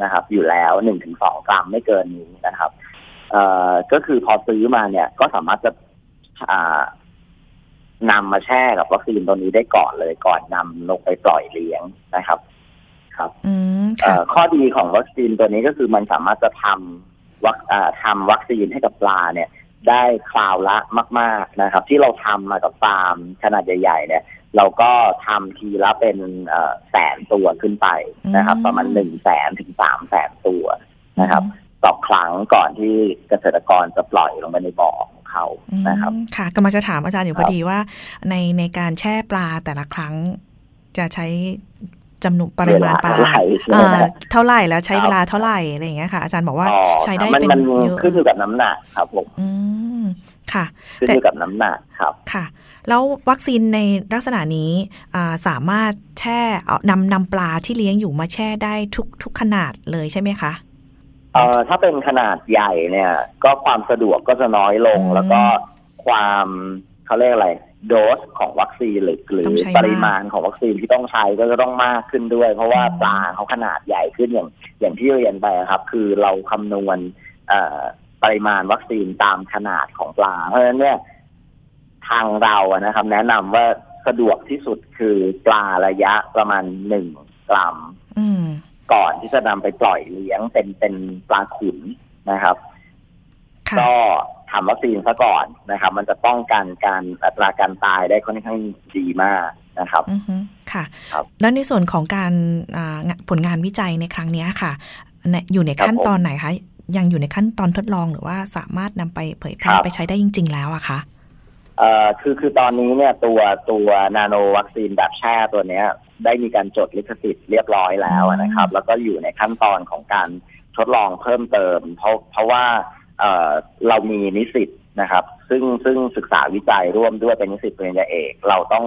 Speaker 7: นะครับ อยู่แล้วหนึ่งถึงสองกรัมไม่เกินนี้นะครับ เอ่อก็คือพอซื้อมาเนี่ยก็สามารถจะอ่านำมาแช่กับวัคซีนตัวนี้ได้ก่อนเลยก่อนนำลงไปปล่อยเลี้ยงนะครับ ครับ
Speaker 6: อืม
Speaker 7: เอ่
Speaker 6: ค่ะ
Speaker 7: อข้อดีของวัคซีนตัวนี้ก็คือมันสามารถจะทำ วัคอ่าทำวัคซีนให้กับปลาเนี่ย ได้คราวละมาก ๆนะครับ ที่เราทำมากับฟาร์มขนาดใหญ่ๆเนี่ย เราก็ทำทีละเป็นเอ่อแสนตัวขึ้นไปนะครับ
Speaker 6: อืม
Speaker 7: ประมาณหนึ่งแสนถึงสามแสนตัวนะครับต่อครั้งก่อนที่เกษตรกรจะปล่อยลงไปในบ่อของเขานะครับ
Speaker 6: อืมค่ะกำลังจะถามอาจารย์อยู่พอดีว่า ในในการแช่ปลาแต่ละครั้งจะใช้ จำนวนปริมาณปลา
Speaker 7: เวลาเท่าไหร่ใช่ไหม
Speaker 6: เอ่อ
Speaker 7: ครับ
Speaker 6: เท่าไหร่แล้วใช้
Speaker 7: ครับ
Speaker 6: เวลาเท่าไหร่อะไรอย่างเงี้ยค่ะ อาจารย์บอกว่า
Speaker 7: อ๋อ
Speaker 6: ใช้ได้
Speaker 7: มัน
Speaker 6: เป็น
Speaker 7: มัน
Speaker 6: เยอะ
Speaker 7: ขึ้นอยู่กับน้ำหนักครับผม
Speaker 6: อืมค่ะ
Speaker 7: ขึ้นอยู่กับน้ำหนักครับ
Speaker 6: ค่ะ แล้ววัคซีนในลักษณะนี้อ่าสามารถแช่เอานำนำปลาที่เลี้ยงอยู่มาแช่ได้ทุกทุกขนาดเลยใช่ไหมคะ
Speaker 7: เอ่อถ้าเป็นขนาดใหญ่เนี่ย ก็ความสะดวกก็จะน้อยลง
Speaker 6: อืม
Speaker 7: แล้วก็ความเขาเรียกอะไร โดสของวัคซีนหรือหรือ
Speaker 6: ต้องใช้
Speaker 7: ปริมาณของวัคซีนที่ต้องใช้ก็จะต้องมากขึ้นด้วย เพราะว่า
Speaker 6: อืม
Speaker 7: ปลาเขาขนาดใหญ่ขึ้นอย่าง อย่างที่เรียนไปครับ คือเราคำนวณเอ่อปริมาณวัคซีนตามขนาดของปลา เพราะฉะนั้นเนี่ยทางเราอะนะครับ แนะนำว่าสะดวกที่สุดคือปลาระยะประมาณหนึ่งกรัม
Speaker 6: อืม
Speaker 7: ก่อนที่จะนำไปปล่อยเลี้ยงเป็นเป็นปลาขุนนะครับ
Speaker 6: ค่ะ
Speaker 7: ก็ ทำวัคซีนซะก่อนนะครับ มันจะป้องกันการอัตราการตายได้ค่อนข้างดีมากนะครับ
Speaker 6: อือฮึค่ะ
Speaker 7: ครับ
Speaker 6: แล้วในส่วนของการอ่างะผลงานวิจัยในครั้งเนี้ยค่ะในอยู่ในขั้น
Speaker 7: ครับผม
Speaker 6: ตอนไหนคะยังอยู่ในขั้นตอนทดลองหรือว่าสามารถนำไปเผยแพร่
Speaker 7: ครับ
Speaker 6: ไปใช้ได้จริง ๆ แล้วอะคะ
Speaker 7: เอ่อคือคือตอนนี้เนี่ยตัวตัวนาโนวัคซีนแบบแช่ตัวเนี้ย ได้มีการจดลิขสิทธิ์เรียบร้อยแล้วนะครับ แล้วก็อยู่ในขั้นตอนของการทดลองเพิ่มเติม เพราะเพราะว่า เอ่อเรามีนิสิตนะครับ ซึ่งซึ่งศึกษาวิจัยร่วมด้วยเป็นนิสิตปริญญาเอก เราต้อง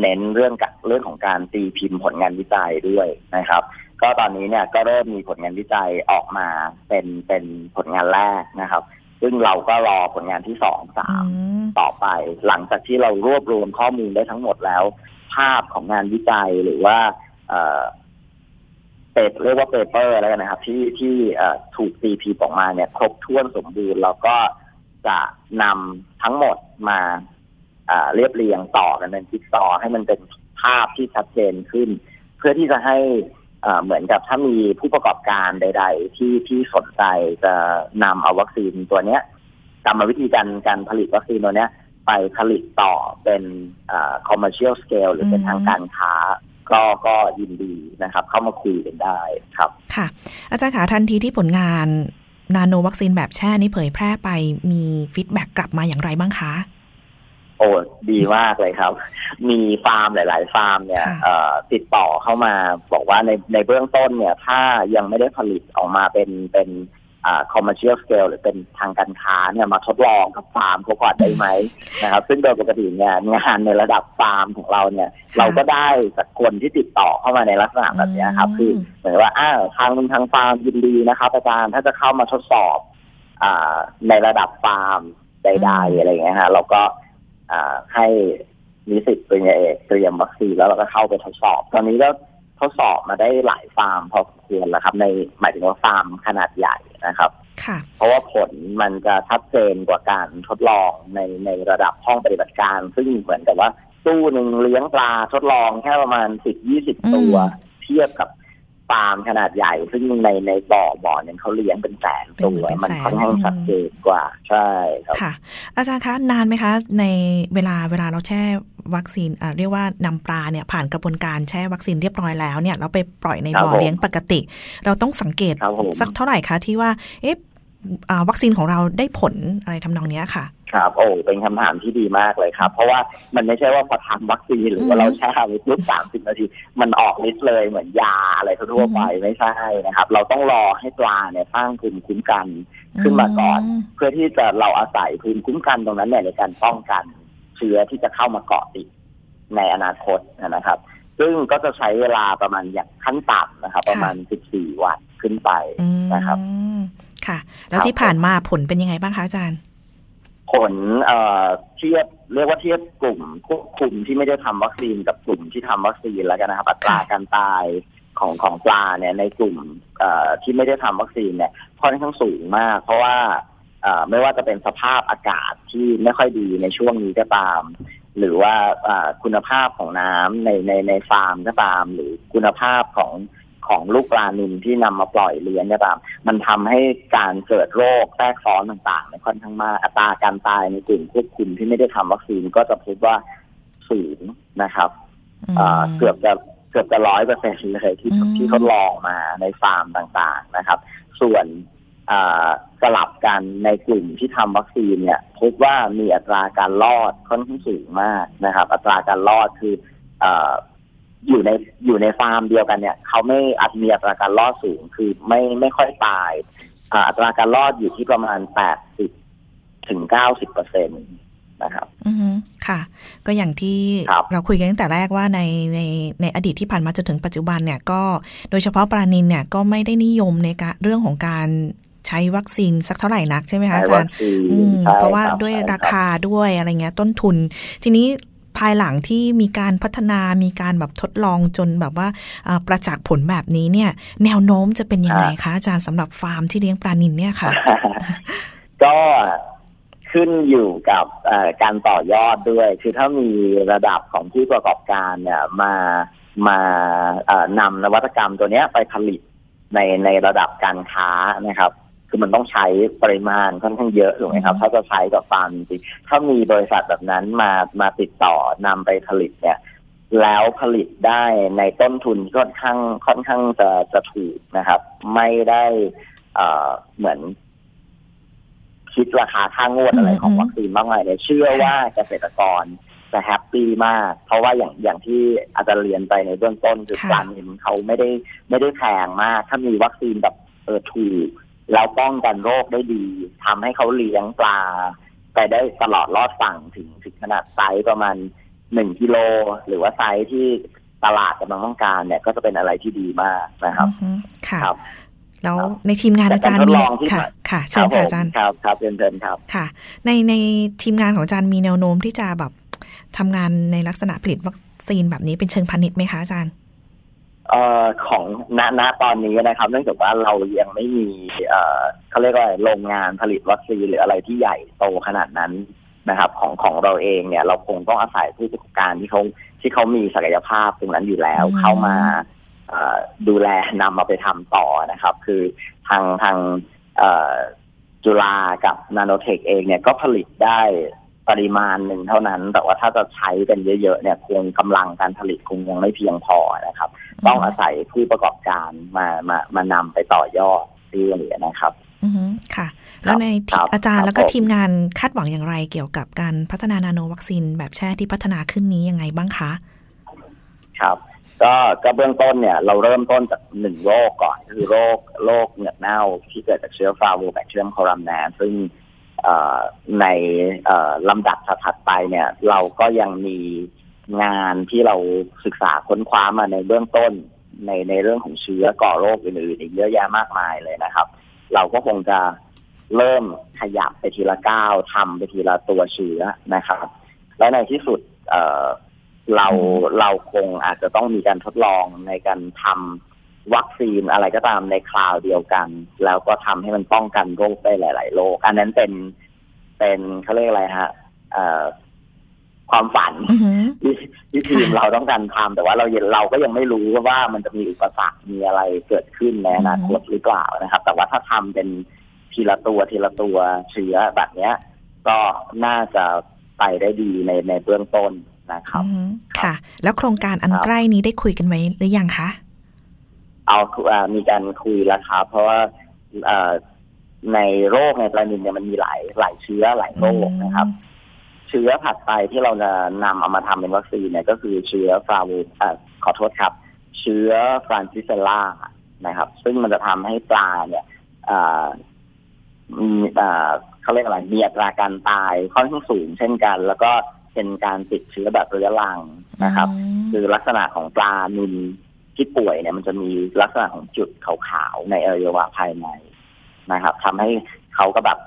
Speaker 7: เน้นเรื่องกับเรื่องของการตีพิมพ์ผลงานวิจัยด้วยนะครับ ก็ตอนนี้เนี่ยก็เริ่มมีผลงานวิจัยออกมาเป็นเป็นผลงานแรกนะครับ ซึ่งเราก็รอผลงานที่สองสาม
Speaker 6: อืม
Speaker 7: ต่อไป หลังจากที่เรารวบรวมข้อมูลได้ทั้งหมดแล้ว ภาพของงานวิจัยหรือว่า เอ่อเปเรียกว่าเปเปอร์แล้วกันนะครับ ที่ที่ถูกตีพิมพ์ออกมาเนี่ย ครบถ้วนสมบูรณ์ แล้วก็จะนำทั้งหมดมาเรียบเรียงต่อกันเป็นจิ๊กซอให้มันเป็นภาพที่ชัดเจนขึ้น เพื่อที่จะให้เหมือนกับถ้ามีผู้ประกอบการใด ๆ ที่ที่สนใจจะนำเอาวัคซีนตัวเนี้ยกรรมวิธีการการผลิตวัคซีนตัวเนี้ยไปผลิตต่อเป็นอ่า commercial scale หรือเป็นทางการค้า ก็ก็ยินดีนะครับ เข้ามาคุยกันได้ครับ
Speaker 6: ค่ะ อาจารย์คะทันทีที่ผลงานนาโนวัคซีนแบบแช่นี้เผยแพร่ไปมี feedback กลับมาอย่างไรบ้างคะ
Speaker 7: โอ้ดีมากเลยครับ มีฟาร์มหลาย ๆ ฟาร์มเนี่ย
Speaker 6: ค่ะ
Speaker 7: เอ่อติดต่อเข้ามาบอกว่าในในเบื้องต้นเนี่ย ถ้ายังไม่ได้ผลิตออกมาเป็นเป็น อ่า commercial scale หรือเป็นทางการค้าเนี่ยมาทดลองกับฟาร์มเขาก่อนได้ไหมนะครับ ซึ่งโดยปกติเนี่ยงานในระดับฟาร์มของเราเนี่ย เราก็ได้จากคนที่ติดต่อเข้ามาในลักษณะแบบเนี้ยครับ คือเหมือนว่าอ้าวทางทางฟาร์มยินดีนะครับอาจารย์ถ้าจะเข้ามาทดสอบอ่าในระดับฟาร์มใดๆอะไรอย่างเงี้ยฮะเราก็อ่าให้นิสิตปริญญาเอกเตรียมวัคซีนแล้วเราก็เข้าไปทดสอบ ตอนนี้ก็ ทดสอบมาได้หลายฟาร์มพอสมควรแล้วครับ ในหมายถึงว่าฟาร์มขนาดใหญ่นะครับ
Speaker 6: ค่ะ
Speaker 7: เพราะว่าผลมันจะชัดเจนกว่าการทดลองในในระดับห้องปฏิบัติการ ซึ่งเหมือนกับว่าตู้หนึ่งเลี้ยงปลาทดลองแค่ประมาณสิบยี่สิบ
Speaker 6: อืม
Speaker 7: ตัว เทียบกับ ฟาร์มขนาดใหญ่ ซึ่งในในบ่อบ่อเนี่ยเขาเลี้ยงเป็นแสนตัว มันค่อนข้างชัดเจนกว่าใช่ครับ
Speaker 6: ค่ะ อาจารย์คะนานไหมคะ ในเวลาเวลาเราแช่วัคซีนอ่าเรียกว่านำปลาเนี่ยผ่านกระบวนการแช่วัคซีนเรียบร้อยแล้วเนี่ยเราไปปล่อยใน
Speaker 7: ครับ
Speaker 6: บ่อ
Speaker 7: ผม
Speaker 6: เลี้ยงปกติ เราต้องสังเกต
Speaker 7: ครับผม
Speaker 6: สักเท่าไหร่คะที่ว่าเอ๊ะอ่า วัคซีนของเราได้ผลอะไรทำนองเนี้ยค่ะ
Speaker 7: ครับโอ้เป็นคำถามที่ดีมากเลยครับ เพราะว่ามันไม่ใช่ว่าพอทำวัคซีนหรือว่า
Speaker 6: อืม
Speaker 7: เราแช่ไว้ปุ๊บสามสิบนาที มันออกฤทธิ์เลยเหมือนยาอะไรทั่วๆไปไม่ใช่นะครับ เราต้องรอให้ปลาเนี่ยสร้างภูมิคุ้มกันขึ้นมาก่อน
Speaker 6: ม
Speaker 7: เพื่อที่จะเราอาศัยภูมิคุ้มกันตรงนั้นเนี่ยในการป้องกันเชื้อที่จะเข้ามาเกาะติดในอนาคตนะครับ ซึ่งก็จะใช้เวลาประมาณอย่างขั้นต่ำนะครับ ประมาณ 14 วันขึ้นไป
Speaker 6: อืม
Speaker 7: นะครับ
Speaker 6: ค่ะ แล้ว
Speaker 7: ครับ
Speaker 6: ที่ผ่านมาผลเป็นยังไงบ้างคะอาจารย์
Speaker 7: ผลเอ่อเทียบเรียกว่าเทียบกลุ่มควบคุมที่ไม่ได้ทำวัคซีนกับกลุ่มที่ทำวัคซีนแล้วกันนะครับอัตรา
Speaker 6: ค่ะ
Speaker 7: การตายของของปลาเนี่ยในกลุ่มที่ไม่ได้ทำวัคซีนเนี่ยค่อนข้างสูงมาก เพราะว่าไม่ว่าจะเป็นสภาพอากาศที่ไม่ค่อยดีในช่วงนี้ก็ตาม หรือว่าคุณภาพของน้ำในในในฟาร์มก็ตาม หรือคุณภาพของ ของลูกปลานิลที่นำมาปล่อยเลี้ยงก็ตามมันทำให้การเกิดโรคแทรกซ้อนต่างๆเนี่ยค่อนข้างมากอัตราการตายในกลุ่มควบคุมที่ไม่ได้ทำวัคซีนก็จะพบว่าสูงนะครับเกือบจะเกือบจะร้อยเปอร์เซ็นต์เลยที่ที่ทดลองมาในฟาร์มต่างๆนะครับ ส่วนสลับกันในกลุ่มที่ทำวัคซีนเนี่ยพบว่ามีอัตราการรอดค่อนข้างสูงมากนะครับ อัตราการรอดคือ ออยู่ในอยู่ในฟาร์มเดียวกันเนี่ยเขาไม่อาจมีอัตราการรอดสูงคือไม่ไม่ค่อยตายอัตราการรอดอยู่ที่ประมาณแปดสิบถึงเก้าสิบเปอร์เซ็นตนะครับ
Speaker 6: อือค่ะ ก็อย่างที่เราคุยกันตั้งแต่แรกว่าในในในอดีตที่ผ่านมาจนถึงปัจจุบันเนี่ยก็โดยเฉพาะปราณินเนี่ยก็ไม่ได้นิยมในการเรื่องของการใช้วัคซีนสักเท่าไหร่นักใช่ไหมคะอาจารย์เพราะว่าด้วยราคาด้วยอะไรเงี้ยต้นทุน ทีนี้ ภายหลังที่มีการพัฒนามีการแบบทดลองจนแบบว่าประจักษ์ผลแบบนี้เนี่ย แนวโน้มจะเป็นยังไงคะอาจารย์สำหรับฟาร์มที่เลี้ยงปลานินเนี่ยค่ะ
Speaker 7: ก็ขึ้นอยู่กับการต่อยอดด้วย คือถ้ามีระดับของผู้ประกอบการเนี่ยมามานำนวัตกรรมตัวนี้ไปผลิตในในระดับการค้านะครับ คือมันต้องใช้ปริมาณค่อนข้างเยอะถูกไหมครับ ถ้าจะใช้กับฟาร์มจริงถ้ามีบริษัทแบบนั้นมามาติดต่อนำไปผลิตเนี่ยแล้วผลิตได้ในต้นทุนค่อนข้างค่อนข้างจะจะถูกนะครับ ไม่ได้เอ่อเหมือนคิดราคาค่างวดอะไรของวัคซีนมากมายเนี่ยเชื่อว่าเกษตรกรจะ happy มาก เพราะว่าอย่างอย่างที่อาจารย์เรียนไปในเบื้องต้นคือปลานิลเขาไม่ได้ไม่ได้แพงมาก ถ้ามีวัคซีนแบบเออถูก แล้วป้องกันโรคได้ดีทำให้เขาเลี้ยงปลา ไปได้ตลอดรอดฝั่งถึงถึงขนาดไซส์ประมาณหนึ่งกิโลหรือว่าไซส์ที่ตลาดกำลังต้องการเนี่ย ก็จะเป็นอะไรที่ดีมากนะครับ
Speaker 6: ค่ะแล้วในทีมงานอาจารย์มีค่ะ ค่ะเชิญค่ะอาจารย์
Speaker 7: ครับครับเชิญครับ
Speaker 6: ค่ะ ในในทีมงานของอาจารย์มีแนวโน้มที่จะแบบทำงานในลักษณะผลิตวัคซีนแบบนี้เป็นเชิงพาณิชย์ไหมคะอาจารย์
Speaker 7: เอ่อของณณตอนนี้นะครับ เนื่องจากว่าเรายังไม่มีเอ่อเขาเรียกว่าโรงงานผลิตวัคซีนหรืออะไรที่ใหญ่โตขนาดนั้นนะครับ ของของเราเองเนี่ย เราคงต้องอาศัยผู้ประกอบการที่เขาที่เขามีศักยภาพตรงนั้นอยู่แล้ว เข้ามาดูแลนำมาไปทำต่อนะครับ คือทางทางจุฬากับนาโนเทคเองเนี่ยก็ผลิตได้ ปริมาณหนึ่งเท่านั้น แต่ว่าถ้าจะใช้กันเยอะๆเนี่ยคงกำลังการผลิตคงยังไม่เพียงพอนะครับ ต้องอาศัยผู้ประกอบการมามามานำไปต่อยอดที่เหลือนะครับ
Speaker 6: อือค่ะ แล้วในอาจารย์แล้วก็ทีมงานคาดหวังอย่างไรเกี่ยวกับการพัฒนานาโนวัคซีนแบบแช่ที่พัฒนาขึ้นนี้ยังไงบ้างคะ
Speaker 7: ครับก็ก็เบื้องต้นเนี่ยเราเริ่มต้นจากหนึ่งโรคก่อนคือโรคโรคเหงือกเน่าที่เกิดจากเชื้อฟาวูแบคทีเรียมโครัมแนซึ่ง ในลำดับถัดไปเนี่ย เราก็ยังมีงานที่เราศึกษาค้นคว้ามาในเบื้องต้น ในในเรื่องของเชื้อก่อโรคอื่นๆอีกเยอะแยะมากมายเลยนะครับ เราก็คงจะเริ่มขยับไปทีละก้าวทำไปทีละตัวเชื้อนะครับ และในที่สุดเราเราคงอาจจะต้องมีการทดลองในการทำ วัคซีนอะไรก็ตามในคราวเดียวกัน แล้วก็ทำให้มันป้องกันโรคได้หลาย ๆ โรคอันนั้นเป็นเป็นเขาเรียกอะไรฮะความฝันที่ทีมเราต้องการทำแต่ว่าเราเราก็ยังไม่รู้ว่ามันจะมีอุปสรรคมีอะไรเกิดขึ้นในอนาคตหรือเปล่านะครับ แต่ว่าถ้าทำเป็นทีละตัวทีละตัวเชื้อแบบเนี้ย ก็น่าจะไปได้ดีในในเบื้องต้นนะครับ
Speaker 6: ค่ะ แล้วโครงการอันใกล้นี้ได้คุยกันไว้หรือยังคะ
Speaker 7: เอามีการคุยแล้วครับเพราะว่าในโรคในปลานินเนี่ยมันมีหลายหลายเชื้อหลายโรคนะครับ เชื้อผัดไปที่เราจะนำเอามาทำเป็นวัคซีนเนี่ยก็คือเชื้อฟลาวูขอโทษครับ เชื้อฟรานซิเซล่านะครับ ซึ่งมันจะทำให้ปลาเนี่ยมีเขาเรียกอะไรมีอัตราการตายค่อนข้างสูงเช่นกัน แล้วก็เป็นการติดเชื้อแบบเรื้อรังนะครับ คือลักษณะของปลานิน ที่ป่วยเนี่ยมันจะมีลักษณะของจุดขาวๆในอวัยวะภายในนะครับทำให้เขาก็แบบ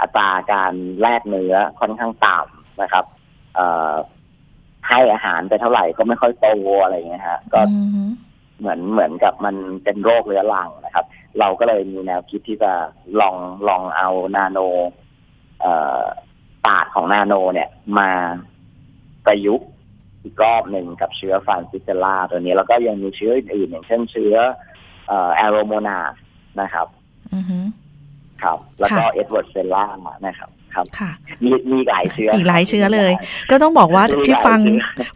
Speaker 7: อัตราการแลกเนื้อค่อนข้างต่ำนะครับให้อาหารไปเท่าไหร่ก็ไม่ค่อยโตอะไรอย่างเงี้ยฮะก็เหมือนเหมือนกับมันเป็นโรคเรื้อรังนะครับ เราก็เลยมีแนวคิดที่จะลองลองเอานาโน part ของนาโนเนี่ยมาประยุกต์ อีกรอบหนึ่งกับเชื้อ Francisella ตัวนี้ แล้วก็ยังมีเชื้ออื่นๆอย่างเช่นเชื้อ Aeromonas นะครับครับ แล้วก็ Edwardsiella นะครับ ครับ
Speaker 6: ค่ะ
Speaker 7: มีมีหลายเชื้อ
Speaker 6: อีกหลายเชื้อเลย ก็ต้องบอกว่าที่ฟัง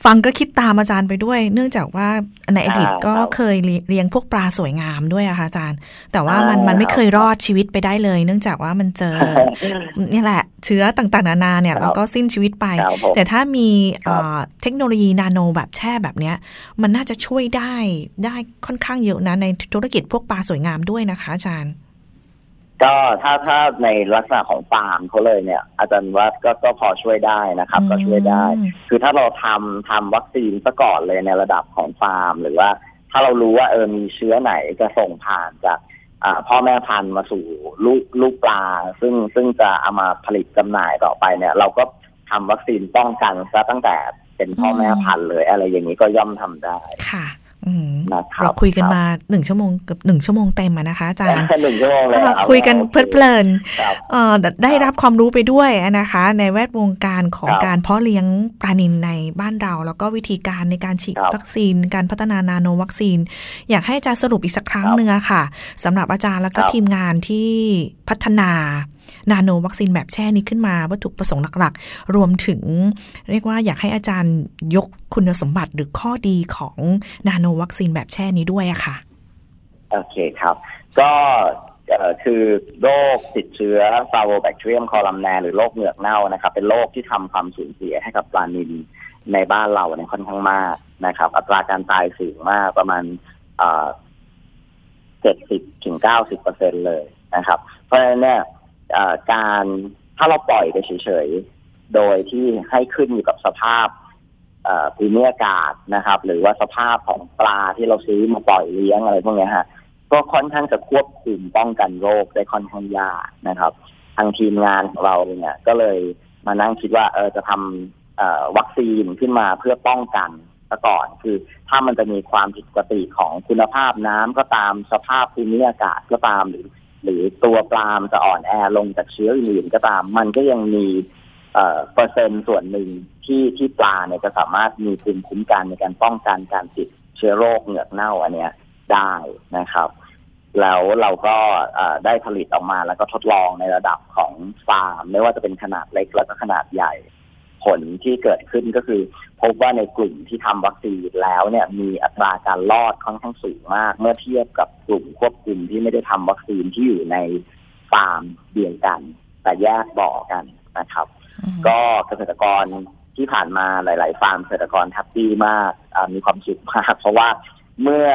Speaker 6: ฟังก็คิดตามอาจารย์ไปด้วย เนื่องจากว่าในอดีตก็เคยเลี้ยงพวกปลาสวยงามด้วยอะค่ะอาจารย์ แต่ว่ามันมันไม่เคยรอดชีวิตไปได้เลย เนื่องจากว่ามันเจอนี่แหละ เชื้อต่างๆนานาเนี่ยแล้วก็สิ้นชีวิตไป แต่ถ้ามีเทคโนโลยีนาโนแบบแช่แบบเนี้ย มันน่าจะช่วยได้ได้ค่อนข้างเยอะนะในธุรกิจพวกปลาสวยงามด้วยนะคะอาจารย์
Speaker 7: ก็ถ้าถ้าในลักษณะของฟาร์มเขาเลยเนี่ย อาจารย์ว่าก็ก็พอช่วยได้นะครับ ก็ช่วยได้ คือถ้าเราทำทำวัคซีนซะก่อนเลยในระดับของฟาร์ม หรือว่าถ้าเรารู้ว่าเออมีเชื้อไหนจะส่งผ่านจากพ่อแม่พันธุ์มาสู่ลูกลูกปลา ซึ่งซึ่งจะเอามาผลิตจำหน่ายต่อไปเนี่ย เราก็ทำวัคซีนป้องกันซะตั้งแต่เป็นพ่อแม่พันธุ์เลย อะไรอย่างนี้ก็ย่อมทำได้
Speaker 6: ค่ะ เราคุยกันมาหนึ่งชั่วโมงกับหนึ่งชั่วโมงเต็มนะคะอาจารย์
Speaker 7: หนึ่งชั่วโมงเลย
Speaker 6: คุยกันเพลิดเพลินได้รับความรู้ไปด้วยนะคะ ในแวดวงการของการเพาะเลี้ยงปลานินในบ้านเรา แล้วก็วิธีการในการฉีดวัคซีน การพัฒนานาโนวัคซีน อยากให้อาจารย์สรุปอีกสักครั้งหนึ่งค่ะสำหรับอาจารย์แล้วก็ทีมงานที่พัฒนา นาโนวัคซีนแบบแช่นี้ขึ้นมาวัตถุประสงค์หลักๆ รวมถึงเรียกว่าอยากให้อาจารย์ยกคุณสมบัติหรือข้อดีของนาโนวัคซีนแบบแช่นี้ด้วยอะค่ะ
Speaker 7: โอเคครับ ก็คือโรคติดเชื้อฟาโวแบคทีเรียมคอลัมแนหรือโรคเหงือกเน่านะครับ เป็นโรคที่ทำความสูญเสียให้กับปลานิลในบ้านเราเนี่ยค่อนข้างมากนะครับ อัตราการตายสูงมากประมาณเจ็ดสิบถึงเก้าสิบเปอร์เซ็นเลยนะครับ เพราะฉะนั้นเนี่ย การถ้าเราปล่อยไปเฉยๆ โดยที่ให้ขึ้นอยู่กับสภาพภูมิอากาศนะครับ หรือว่าสภาพของปลาที่เราซื้อมาปล่อยเลี้ยงอะไรพวกนี้ฮะก็ค่อนข้างจะควบคุมป้องกันโรคได้ค่อนข้างยากนะครับ ทางทีมงานของเราเนี่ยก็เลยมานั่งคิดว่าเออจะทำวัคซีนขึ้นมาเพื่อป้องกันซะก่อนคือถ้ามันจะมีความผิดปกติของคุณภาพน้ำก็ตามสภาพภูมิอากาศก็ตามหรือ หรือตัวปลามจะอ่อนแอลงจากเชื้ออื่นก็ตาม มันก็ยังมีเปอร์เซ็นต์ส่วนหนึ่งที่ที่ปลาเนี่ยจะสามารถมีภูมิคุ้มกันในการป้องกันการติดเชื้อโรคเหงือกเน่าอันเนี้ยได้นะครับ แล้วเราก็ได้ผลิตออกมาแล้วก็ทดลองในระดับของฟาร์ม ไม่ว่าจะเป็นขนาดเล็กแล้วก็ขนาดใหญ่ ผลที่เกิดขึ้นก็คือ พบว่าในกลุ่มที่ทำวัคซีนแล้วเนี่ยมีอัตราการรอดค่อนข้างสูงมาก เมื่อเทียบกับกลุ่มควบคุมที่ไม่ได้ทำวัคซีนที่อยู่ในฟาร์มเดียวกัน แต่แยกบ่อกันนะครับ ก็เกษตรกรที่ผ่านมาหลาย ๆ ฟาร์มเกษตรกร happy มากมีความสุขมากเพราะว่าเมื่อ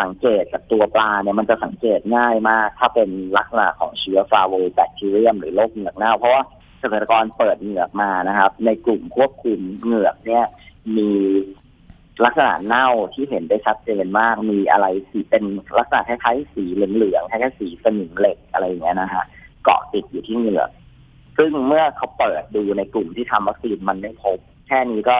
Speaker 7: สังเกตกับตัวปลาเนี่ยมันจะสังเกตง่ายมาก ถ้าเป็นลักษณะของเชื้อฟาโวแบคทีเรียมหรือโรคเหงือกเน่าเพราะว่า เกษตรกรเปิดเหงือกมานะครับ ในกลุ่มควบคุมเหงือกเนี่ยมีลักษณะเน่าที่เห็นได้ชัดเจนมากมีอะไรสีเป็นลักษณะคล้ายๆสีเหลืองๆคล้ายๆสีสนิมเหล็กอะไรอย่างเงี้ยนะฮะเกาะติดอยู่ที่เหงือกซึ่งเมื่อเขาเปิดดูในกลุ่มที่ทำวัคซีนมันไม่พบ แค่นี้ก็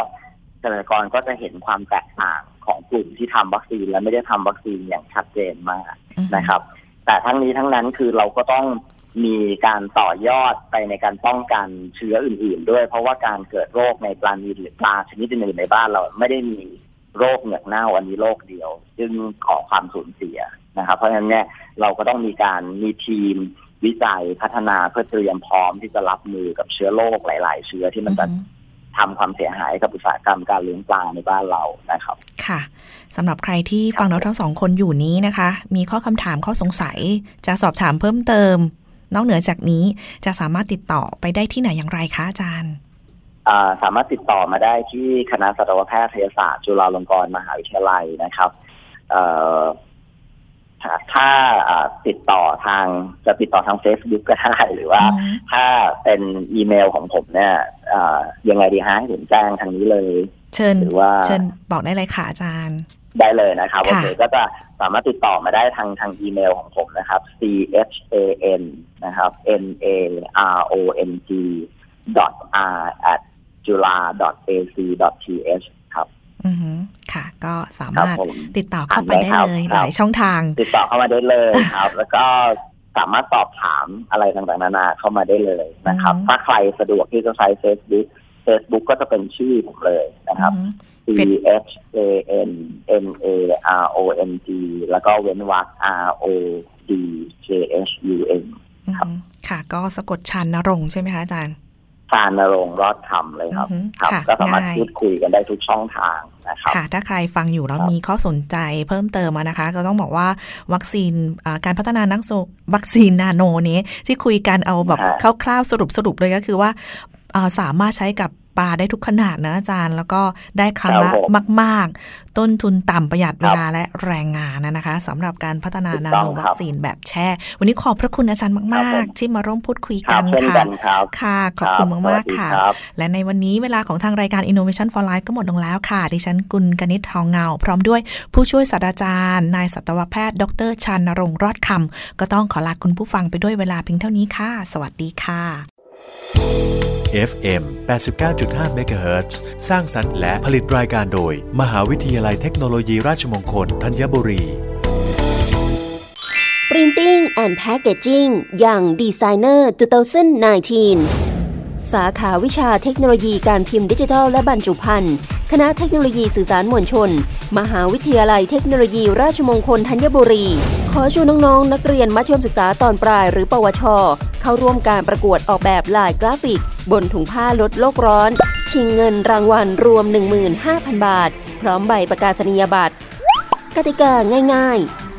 Speaker 7: เกษตรกรก็จะเห็นความแตกต่างของกลุ่มที่ทำวัคซีนและไม่ได้ทำวัคซีนอย่างชัดเจนมากนะครับ แต่ทั้งนี้ทั้งนั้นคือเราก็ต้อง มีการต่อยอดไปในการป้องกันเชื้ออื่น ๆ ด้วย เพราะว่าการเกิดโรคในปลานิลหรือปลาชนิดอื่นในบ้านเราไม่ได้มีโรคเหงือกเน่าอันนี้โรคเดียว ซึ่งขอความสูญเสียนะครับ เพราะฉะนั้นเนี่ยเราก็ต้องมีการมีทีมวิจัยพัฒนาเพื่อเตรียมพร้อมที่จะรับมือกับเชื้อโรคหลาย ๆ เชื้อที่มันจะทำความเสียหายกับอุตสาหกรรมการเลี้ยงปลาในบ้านเรานะครับ
Speaker 6: ค่ะสำหรับใครที่ฟังเราทั้งสองคนอยู่นี้นะคะ มีข้อคำถามข้อสงสัย จะสอบถามเพิ่มเติม นอกเหนือจากนี้จะสามารถติดต่อไปได้ที่ไหนอย่างไรคะอาจารย์
Speaker 7: สามารถติดต่อมาได้ที่คณะสัตวแพทยศาสตร์จุฬาลงกรณ์มหาวิทยาลัยนะครับถ้าติดต่อทางจะติดต่อทาง Facebook ก็ได้หรือว่า ถ้าเป็นอีเมลของผมเนี่ยยังไงดีฮะให้ผมแจ้งทางนี้เลย
Speaker 6: เชิญหรือว่าเชิญบอกได้เลยค่ะอาจารย์
Speaker 7: ได้เลยนะครับโอเคก็จะ สามารถติดต่อมาได้ทางทางอีเมลของผมนะครับ c h a n นะครับ n a r o n g dot r at jula dot ac dot th ครับ
Speaker 6: อือค่ะ ก็สามารถติดต่อเข้าไปได้เลยหลายช่องทาง
Speaker 7: ติดต่อเข้ามาได้เลยครับ แล้วก็สามารถสอบถามอะไรต่างๆ นานาเข้ามาได้เลยนะครับ ถ้าใครสะดวกที่จะใช้ Facebook Facebook ก็จะเป็นชื่อผมเลยนะครับ C H A N N A R O N G แล้วก็เว้นวรรค R O D J H U N ครับ
Speaker 6: ค่ะ ก็สะกดชันนรงใช่ไหมคะอาจารย์
Speaker 7: ชานนรงรอดคำเลยครับครับ ก็สามารถพูดคุยกันได้ทุกช่องทางนะครับ
Speaker 6: ค่ะ ถ้าใครฟังอยู่แล้วมีข้อสนใจเพิ่มเติมนะคะ ก็ต้องบอกว่าวัคซีนการพัฒนานักโซวัคซีนนาโนนี้ที่คุยกันเอาแบบคร่าวๆสรุปสรุปเลยก็คือว่าสามารถใช้กับ ปลาได้ทุกขนาดนะอาจารย์ แล้วก็ได้ครั้งละมาก ๆ ต้นทุนต่ำประหยัดเวลาและแรงงานนะคะสำหรับการพัฒนานาโนวัคซีนแบบแช่ วันนี้ขอบพระคุณอาจารย์มาก ๆ ที่มาร่วมพูดคุยกันค่ะค่ะ ขอบคุณมากๆค่ะ และในวันนี้เวลาของทางรายการ Innovation for Life ก็หมดลงแล้วค่ะ ดิฉันกุลกนิษฐ์ทองเงา พร้อมด้วยผู้ช่วยศาสตราจารย์นายสัตวแพทย์ ดรชันนรงรอดคำก็ต้องขอลาคุณผู้ฟังไปด้วยเวลาเพียงเท่านี้ค่ะ สวัสดีค่ะ
Speaker 1: FM 89.5 MHz สร้างสรรค์และผลิตรายการโดย มหาวิทยาลัยเทคโนโลยีราชมงคลธัญบุรี
Speaker 2: Printing and Packaging อย่าง Designer 2019 สาขาวิชาเทคโนโลยีการพิมพ์ดิจิทัลและบรรจุภัณฑ์คณะเทคโนโลยีสื่อสารมวลชน มหาวิทยาลัยเทคโนโลยีราชมงคลธัญบุรี ขอชวนน้องๆ นักเรียนมัธยมศึกษาตอนปลายหรือปวช เข้าร่วมการประกวดออกแบบลายกราฟิก บนถุงผ้าลดโลกร้อน ชิงเงินรางวัลรวม 15,000 บาท พร้อมใบประกาศนียบัตร กติกาง่าย ๆ